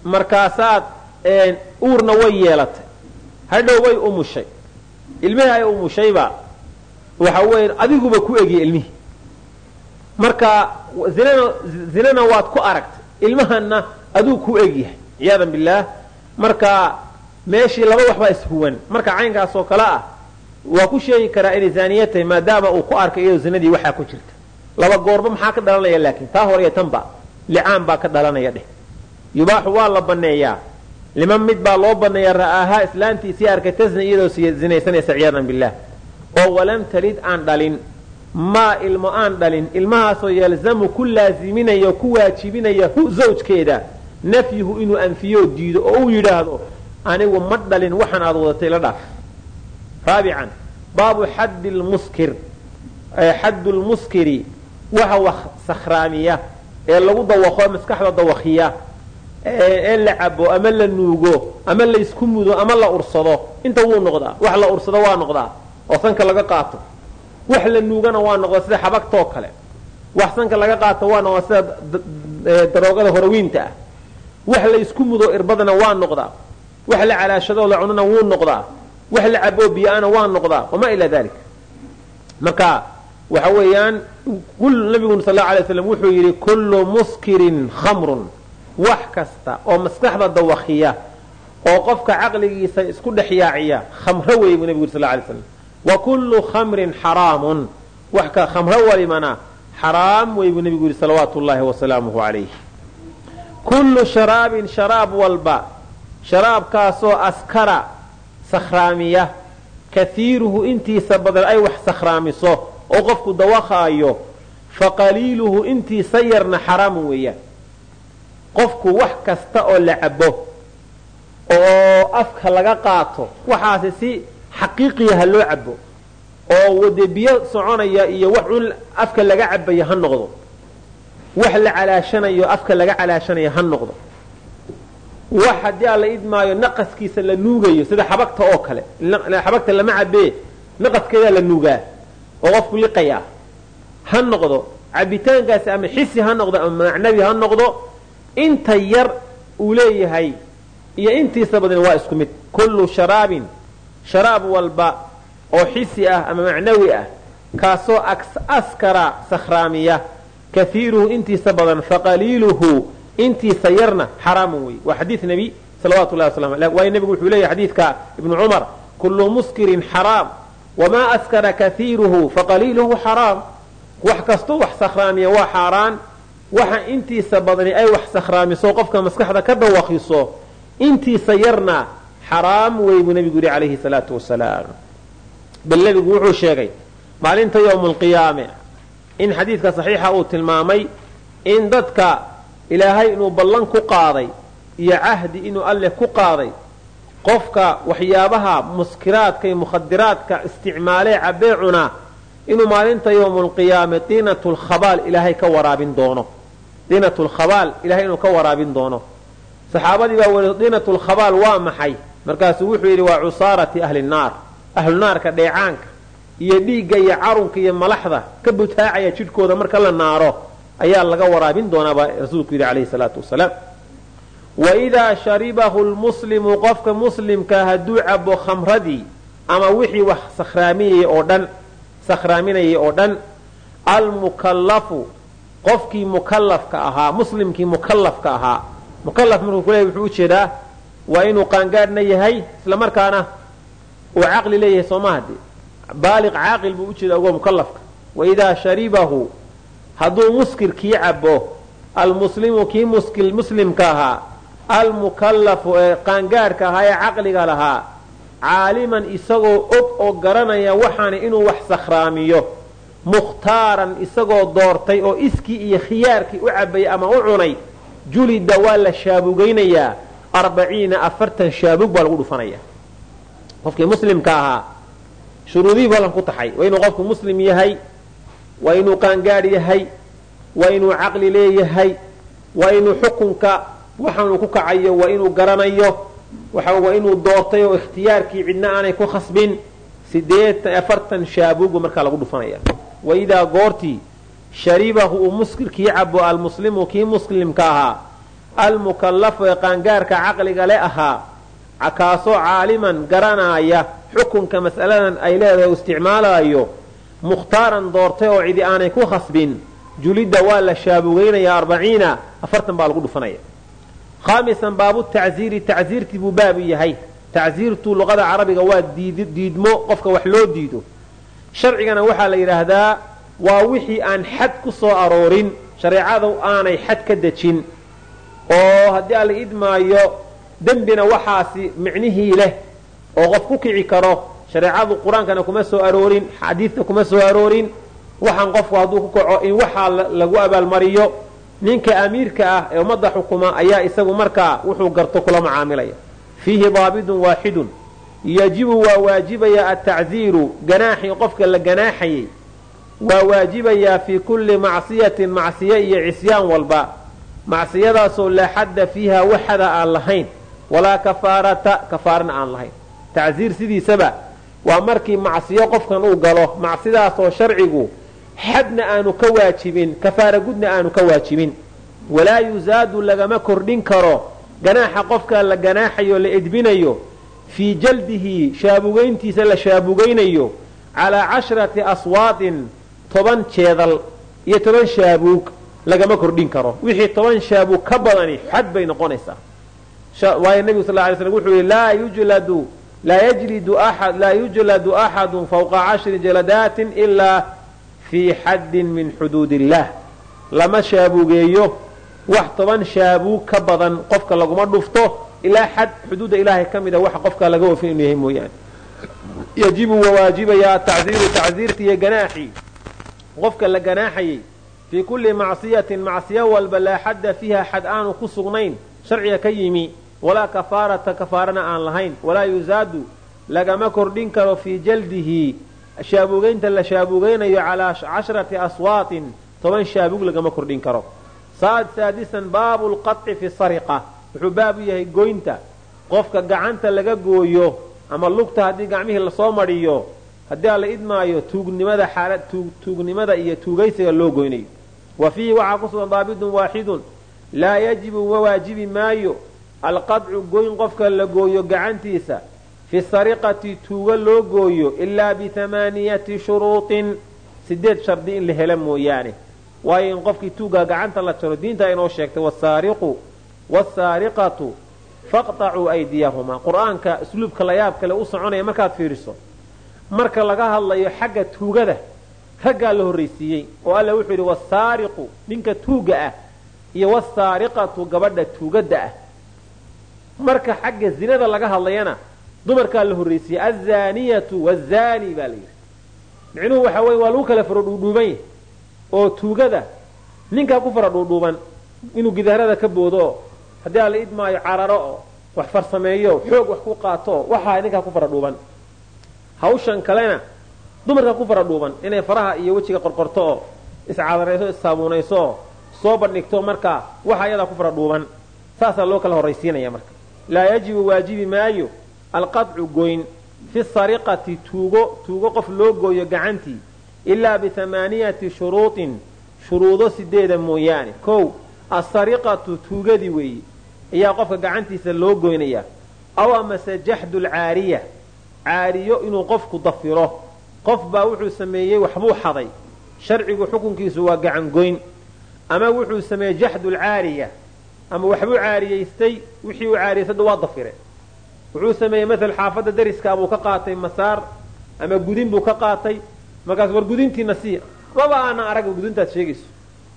markaasaad uurna way yeelatay. Hadhow way umushay ilmihii ay umushayba waxa weya adiguba ku egiya ilmihii marka zinana waad ku aragtay. Ilmahanna aduu ku egyahay. Ciyaadan billaah. Marka meeshii laba waxbaa ishuwan. Marka caynkaas oo kale ah waa ku sheegi karaa inay zaaniya tahay maadaama uu ku arkay iyadoo zinadii waxaa ku jirta. Laba goorba maxaa ka dhalanaya laakiin taa hore iyo tanba licaan baa ka dhalanaya dheh. Yubaaxu waa la banneeyaa liman mid baa loo banneeyaa ra'aahaa islaantiisii arkay tasni iyadoo zinaysanaysa ciyaadan billaah. Oo walam talid aan dhalin. Maa ilmo aan dhalin. Ilmahaasoo yalzamu ku laaziminaya ku waajibinaya hu zawjkeeda. Nafyuhu inuu anfiyo diido oo uu yidhaahdo anigu ma dhalin waxaan aad wadatay la dhaaf raabican baabu xaddi lmuskir xaddu lmuskiri waxa wax sakhraamiya ee lagu dawaqo maskaxda dawakiya ee la cabo ama la nuugo ama la isku mudo ama la ursado inta wuu noqdaa wax la ursado waa noqdaa oo sanka laga qaato wax la nuugana waa noqdaa sida xabagtoo kale wax sanka laga qaato waa noqdaa sida daroogada horowiinta ah wax la isku mudo irbadana waa noqdaa wax la calaashadoo la cunana wuu noqdaa. Wax la caboo biyo-ana waa noqdaa wamaa ilaa dalik. Marka waxa weeyaan nabigu sal la alay slam wuxuu yidhi kullu muskirin khamrun. Wax kasta oo maskaxda dawakiya oo qofka caqligiisa isku dhex yaaciya khamro wey buu nebigu yiri sal lay slam wa kullu khamrin xaraamun. Wax khamro walimana xaraam wey buu nebigu yidhi salawaatu llahi wasalaamuhu calayh kullu sharaabin sharaab walba sharaabkaasoo askara sakhraamiya kaiiruhu intiisa badan ay wax sakhraamiso oo qofku dawakaayo fa qaliiluhu intiisa yarna xaraamun weeyaan. Qofku wax kasta oo la cabo oo afka laga qaato waxaasi si xaqiiqiya ha loo cabo oo wade biyo soconaya iyo wax un afka laga cabayo ha noqdo. Wax la calaashanayo afka laga calaashanayo ha noqdo wax haddii aan la idmaayo naqaskiisa la nuugayo sida xabagta oo kale xabagta lama cabee naqaskeedaa la nuugaa oo qofku liqayaa ha noqdo cabitaankaasi ama xisi ha noqdo ama macnabi ha noqdo inta yar uu leeyahay iyo intiisa badan waa isku mid. Kullu sharaabin sharaab walba oo xisi ah ama macnawi ah kaasoo askara sakhraamiya kaiiruhu intiisa badan faqaliiluhu intiisa yarna xaraamun wey waa xadiid nebi salawatu llahi waslam waayo nebigu wuxuu leeyahy xadiidka ibnu cumar kullu muskirin xaraam wamaa askara kaiiruhu faqaliiluhu xaraam. Wax kastoo wax sakhraamiya waa xaaraan. Waxa intiisa badani ay wax sakhraamiso qofka maskaxda ka dawakiso intiisa yarna xaraam wey buu nebigu yihi calayhi salaatu wasalaam. Bal nebigu wuxuu sheegay maalinta yowma alqiyaame in xadiidka saxiixa uu tilmaamay in dadka ilaahay inuu ballan ku qaaday iyo cahdi inuu alleh ku qaaday qofka waxyaabaha muskiraadka iyo mukhadiraadka isticmaalee cabee cunaa inuu maalinta yowma alqiyaame diinatu lkhabaal ilaahay ka waraabin doono. Diinatu lkhabaal ilahay inuu ka waraabin doono. Saxaabadii baa weli diinatu lkhabaal waa maxay? Markaasuu wuxuu yidhi waa cusaarati ahli nnaar ahlu naarka dheecaanka iyo dhiigga iyo carunka iyo malaxda ka butaacaya jidhkooda marka la naaro ayaa laga waraabin doonaa baa rasuulku yidhi calayhi salaatu wasalaam. Wa idaa sharibahu lmuslimu qofka muslimka hadduu cabo khamradii ama wixii wax sakhraaminayay oo dhan sakhraaminayay oo dhan almukallafu qofkii mukallafka ahaa muslimkii mukallafka ahaa mukallaf markuu kuleeyahy wuxuu u jeedaa waa inuu qaangaadhna yahay isla markaana uu caqli leeyahay sooma hade baaliq caaqil buu ujeeda ugo mukallafka. Wa idaa sharibahu hadduu muskir kii cabo almuslimu kii muslimka ahaa almukallafu ee qaangaadhka ahaa ee caqliga lahaa caaliman isagoo og oo garanaya waxaana inuu wax sakhraamiyo mukhtaaran isagoo doortay oo iskii iyo khiyaarkii u cabayay ama u cunay julida waa la shaabugaynayaa arbaciina afartan shaabug baa lagu dhufanaya. Qofkii muslimka ahaa shuruudihii ballan ku taxay waa inuu qofku muslim yahay waa inuu qaangaadh yahay waa inuu caqli leeyahay waa inuu xukunka waxaanuu ku kacayo waa inuu garanayo waa inuu doortay oo ikhtiyaarkii cidna aanay ku khasbin sideetan afartan shaabuugba markaa lagu dhufanaya wa idaa goortii sharibahu uu muskirkii cabo almuslimu kii muslimka ahaa almukallafu ee qaangaarka caqliga le ahaa kaasoo caaliman garanaaya xukunka mas'aladan ay leedahay u isticmaalayo mukhtaaran doortay oo cidi aanay ku khasbin. Julidda waa la shaabugeynaya arbaciina afartan baa lagu dhufanaya. Khaamisan baabu tacziiri tacziirtii buu baabu yahay. Tacziirtu luqada carabiga waa diidmo qofka wax loo diido. Sharcigana waxaa la yidhaahdaa waa wixii aan xad ku soo aroorin shareecadu aanay xad ka dejin. Oo haddii aan la idmaayo dembina waxaasi micnihii leh oo qof ku kici karo shareecadu qur'aankana kuma soo aroorin xadiidna kuma soo aroorin. Waxaan qofku hadduu ku kaco in waxaa lagu abaalmariyo ninka amiirka ah ee ummadda xukuma ayaa isagu markaa wuxuu garto kula macaamilaya. Fiihi daabidun waaxidun yajibu waa waajibaya atacziiru ganaaxii qofka la ganaaxayay. Waa waajibayaa fii kulli macsiyatin macsiyo iyo cisyaan walba. Macsiyadaasoo laa xadda fiiha waxada aan lahayn. Walaa kafaarata kafaarana aan lahayn. Tacziir sidiisaba waa markii macsiyo qofkan uu galo macsidaasoo sharcigu xadna aanu ka waajibin kafaara gudna aanu ka waajibin. Walaa yuzaadu lagama kordhin karo. Ganaaxa qofkaa la ganaaxayo la edbinayo fii jaldihi shaabugayntiisa la shaabugaynayo calaa cashrati aswaatin toban jeedal iyo toban shaabuug lagama kordhin karo. Wixii toban shaabuug ka badani xad bay noqonaysaa. Waayo nebigu sal lay slm wuxuu yihi laa yujladu laa yujladu axadu fawqa cashri jaladaatin ilaa fii xaddin min xuduud illah lama shaabugeeyo wax toban shaabuug ka badan qofka laguma dhufto ilaa xad xuduudda ilaahay ka mida waxa qofka laga oofin inuu yahay mooyaane yajibu wawaajibayaa tacziiru tacziirti iyo ganaaxii qofka la ganaaxayay fii kulli macsiyatin macsiyo walba laa xadda fiiha xad aanu ku sugnayn sharciga ka yimi walaa kafaarata kafaarana aan lahayn walaa yuzaadu lagama kordhin karo fii jaldihi. Shaabugaynta la shaabugaynayo calaa cashrati aswaatin toban shaabug lagama kordhin karo. Saadisan baabu lqaطci fi sariqa. Wuxuu baab u yahay goynta. Qofka gacanta laga gooyo ama lugta haddii gacmihii la soo mariyo haddii ala idmaayo tuugnimada iyo tuugaysiga loo goynayo. Wa fiihi waxaa ku sugan daabidun waaxidun. Laa yajibu wawaajibi maayo alqadcu goyn qofka la gooyo gacantiisa fi sariqati tuuga loo gooyo ilaa biamaaniyati shuruuطin sideed shardi in la hela mooyaane. Waayo in qofkii tuugaa gacanta la jaro diinta inoo sheegtay wasaariqu wsaariqatu faqطacuu aydiyahumaa. Qur'aanka usluubka layaab kale u soconaya markaad fiiriso marka laga hadlayo xagga tuugada raggaa la horraysiiyey oo alla wuxuu yidhi wasaariqu ninka tuuga ah iyo wasaariqatu gabadha tuugadda ah marka xagga zinada laga hadlayana dumarkaa la horraysiiyey azaaniyatu wazaani baa la yidhi. Micnuhu waxaa weye waa lagu kala faro dhuudhuuban yahy oo tuugada ninkaa ku fara dhuudhuuban inuu gidaarada ka boodo oo haddii ala idmaayo cararo oo wax farsameeyo xoog wax ku qaato waxaa ninkaa ku fara dhuuban hawshan kalena dumarkaa ku fara dhuuban inay faraha iyo wejiga qorqorto oo iscadarayso issaabuunayso oo soo bandhigto markaa waxa iyadaa ku fara dhuuban saasaa loo kala horraysiinaya marka laa yajibu waajibi maayo alqadcu goyn fi sariqati tuugo tuugo qof loo gooyo gacantii ilaa biamaaniyati shuruuطin shuruudo sideeda mooyaane. Kow asariqatu tuugadii weeye ayaa qofka gacantiisa loo goynayaa aw amase jaxdu lcaariya caariyo inuu qofku dafiro. Qof baa wuxuu sameeyey waxbuu xaday. Sharcigu xukunkiisu waa gacan goyn. Ama wuxuu sameeyey jaxdu lcaariya ama waxbuu caariyaystay wixii uu caariyaysada waa dafire. Wuxuu sameeyey maal xaafadda dariska buu ka qaatay masaar ama gudin buu ka qaatay. Markaas war gudintiina sii maba aanan aragga gudintaad sheegayso.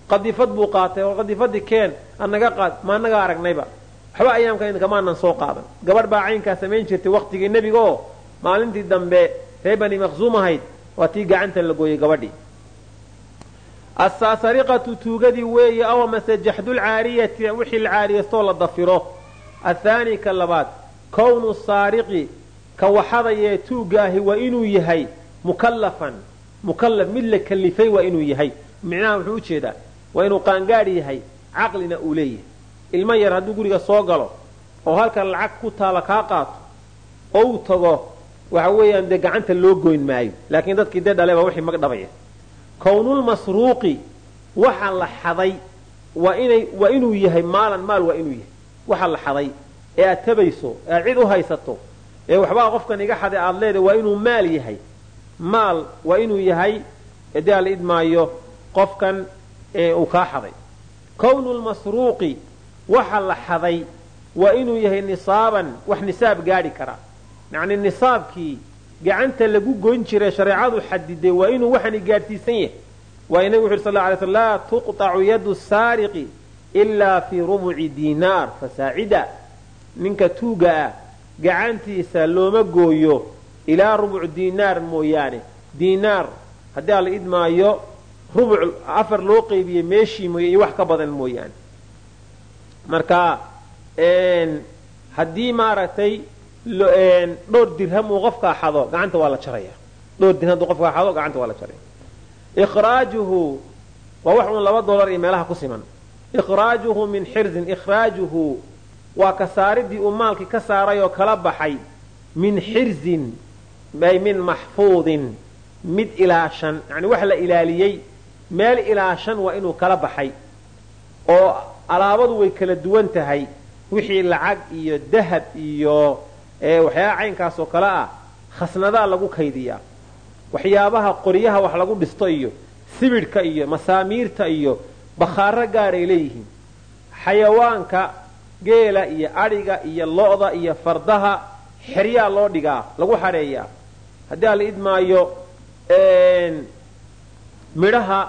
Qadifad buu qaatay war qadifadii keen anaga qaad ma anaga aragnayba. Waxba ayaamka inkamaanan soo qaadan. Gabadh baa caynkaa samayn jirtay waktigii nebiga oo maalintii dambe ree bani maqsuum ahayd waa tii gacanta la gooyey gabadhii asariqatu tuugadii weeye aw amase jaxdulcaariyati wixii la caariyaystoo la dafiro. Athaani ka labaad kownu saariqi ka waxadayee tuugga ahi waa inuu yahay mukallafan. Mukallaf mid la kalifay waa inuu yahay. Micnaha wuxuu u jeedaa waa inuu qaangaadh yahay caqlina uu leeyahay. Ilmo yar hadduu guriga soo galo oo halkan lacag ku taala kaa qaato oo uu tago waxa weeyaan dee gacanta loo goyn maayo. Laakiin dadkii dee dhale wixii mag kownulmasruuqi waxa la xaday waa inuu yahay maalan maal waa inuu yahay. Waxa la xaday ee aad tabayso ee aad cid u haysato ee waxbaa qofkan iga xaday aad leedahay waa inuu maal yahay. Maal waa inuu yahay dee ala idmaayo qofkan uu kaa xaday. Kownulmasruuqi waxa la xaday waa inuu yahay nisaaban wax nisaab gaadhi karaa yacni nisaabkii gacanta lagu goyn jiray shareecadu xadiday waa inuu waxani gaadhsiisan yahay. Waayo nebigu wuxu sal alay sl laa tuqطacu yadu saariqi ilaa fii rubuci diinaar fasaacida ninka tuuga ah gacantiisa looma gooyo ilaa rubuc diinaar mooyaane. Diinaar haddii ala idmaayo rubuc afar loo qeybiyey meeshii mooye iyo wax ka badan mooyaane. Marka haddii maaragtay dhowr dirham uu qofkaa xado gacanta waa la jaraya. Dhowr dirham haduu qofkaa xado gacanta waa la jaraya. Ikhraajuhu waa wax un laba dollar iyo meelaha ku siman. Ikhraajuhu min xirzin ikhraajuhu waa ka saaridii uu maalkii ka saaray oo kala baxay. Min xirzin ay min maxfuudin mid ilaashan yani wax la ilaaliyey. Meel ilaashan waa inuu kala baxay. Oo alaabadu way kala duwan tahay. Wixii lacag iyo dahab iyo waxyaaba caynkaas oo kale ah khasnadaa lagu kaydiyaa waxyaabaha qoryaha wax lagu dhisto iyo sibidhka iyo masaamiirta iyo bakhaaro gaaray leeyihiin. Xayawaanka geela iyo adhiga iyo lo'da iyo fardaha xeryaa loo dhigaa lagu xadheeyaa. Haddii ala idmaayo midhaha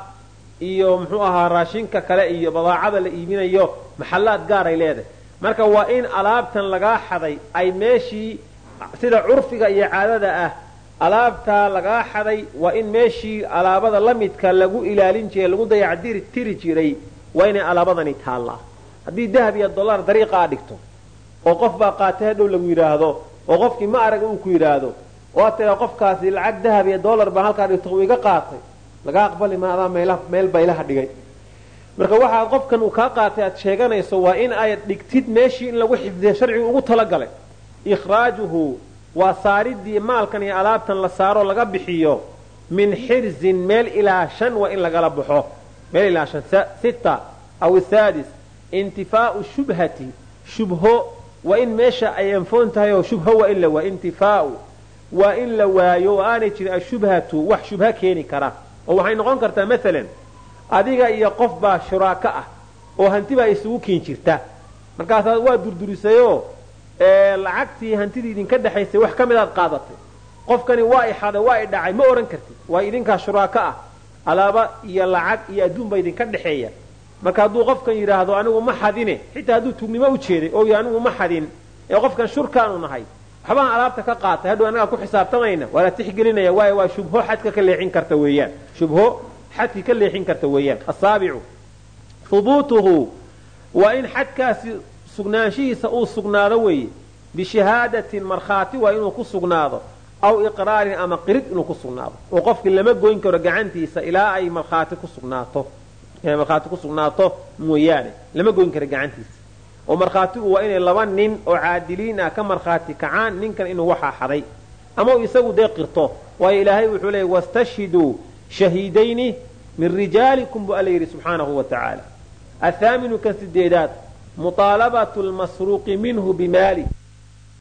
iyo muxuu ahaa raashinka kale iyo badaacada la iibinayo maxallaad gaaray leedahay marka waa in alaabtan lagaa xaday ay meeshii sida curfiga iyo caadada ah alaabtaa lagaa xaday waa in meeshii alaabada la midka lagu ilaalin jiray lagu dayactiri tiri jiray waa inay alaabadani taallaa haddii dahab iyo dollar dariiqa aad dhigto oo qof baa qaatay hadhow lagu yidhaahdo oo qofkii ma arag uu ku yidhaahdo oo aad tiraa qofkaasi lacag dahab iyo dollar baa halkaa dhigto iga qaatay laga aqbali maadaa meel baylaha dhigay marka waxaad qofkan uu kaa qaatay aad sheeganayso waa in aad dhigtid meeshii in lagu xifdiya sharcigu ugu talagalay. Ikhraajuhu waa saaridii maalkan iyo alaabtan la saaro laga bixiyo min xirzin meel ilaa shan waa in lagala baxo. Meel ilaa shan. Sita aw saadis intifaau shubhati shubho waa in meesha ay anfoon tahay oo shubho waa in la waayo intifaau waa in la waayo oo aanay jirin ashubhatu wax shubho keeni kara. Oo waxay noqon kartaa maalan adiga iyo qof baa shuraako ah oo hanti baa isugu keen jirta. Markaasaad waa durdurisayoo lacagtii hantidii idinka dhexaysay wax ka midaad qaadatay. Qofkani waa i xaday waa i dhacay ma ohan kartid. Waa idinkaa shuraako ah. Alaaba iyo lacag iyo adduun baa idinka dhexeeya marka hadduu qofkan yidhaahdo anigu ma xadine xitaa hadduu tugnimo u jeeday oo anigu ma xadin. Ee qofkan shurkaanu nahay. Waxbaan alaabta ka qaatay hadhow annagaa ku xisaabtamayna waa la tixgelinaya waayo waa shubho xadka ka leexin karta weeyaan. Shubho xadkii ka leexin karta weeyaan. Asaabicu hubuutuhu waa in xadkaasi sugnaanshihiisa uu sugnaado weeye. Bishahaadatin markhaati waa inuu ku sugnaado. Aw iqraarin ama qirid inuu ku sugnaado. Oo qofkii lama goyn karo gacantiisa ilaa ay markhaati ku sugnaato. Markhaati ku sugnaato mooyaane. Lama goyn karo gacantiisa. Oo markhaatigu waa inay laba nin oo caadiliin ah ka markhaati kacaan ninkan inuu waxaa xaday. Ama isagu dee qirto. Waayo ilaahay wuxuu leeyay wastashhiduu shahiidayni min rijaalikum buu alla yidhi subxaanahu wa tacaala. Athaaminu kan sideedaad muطaalabatu lmasruuqi minhu bimaali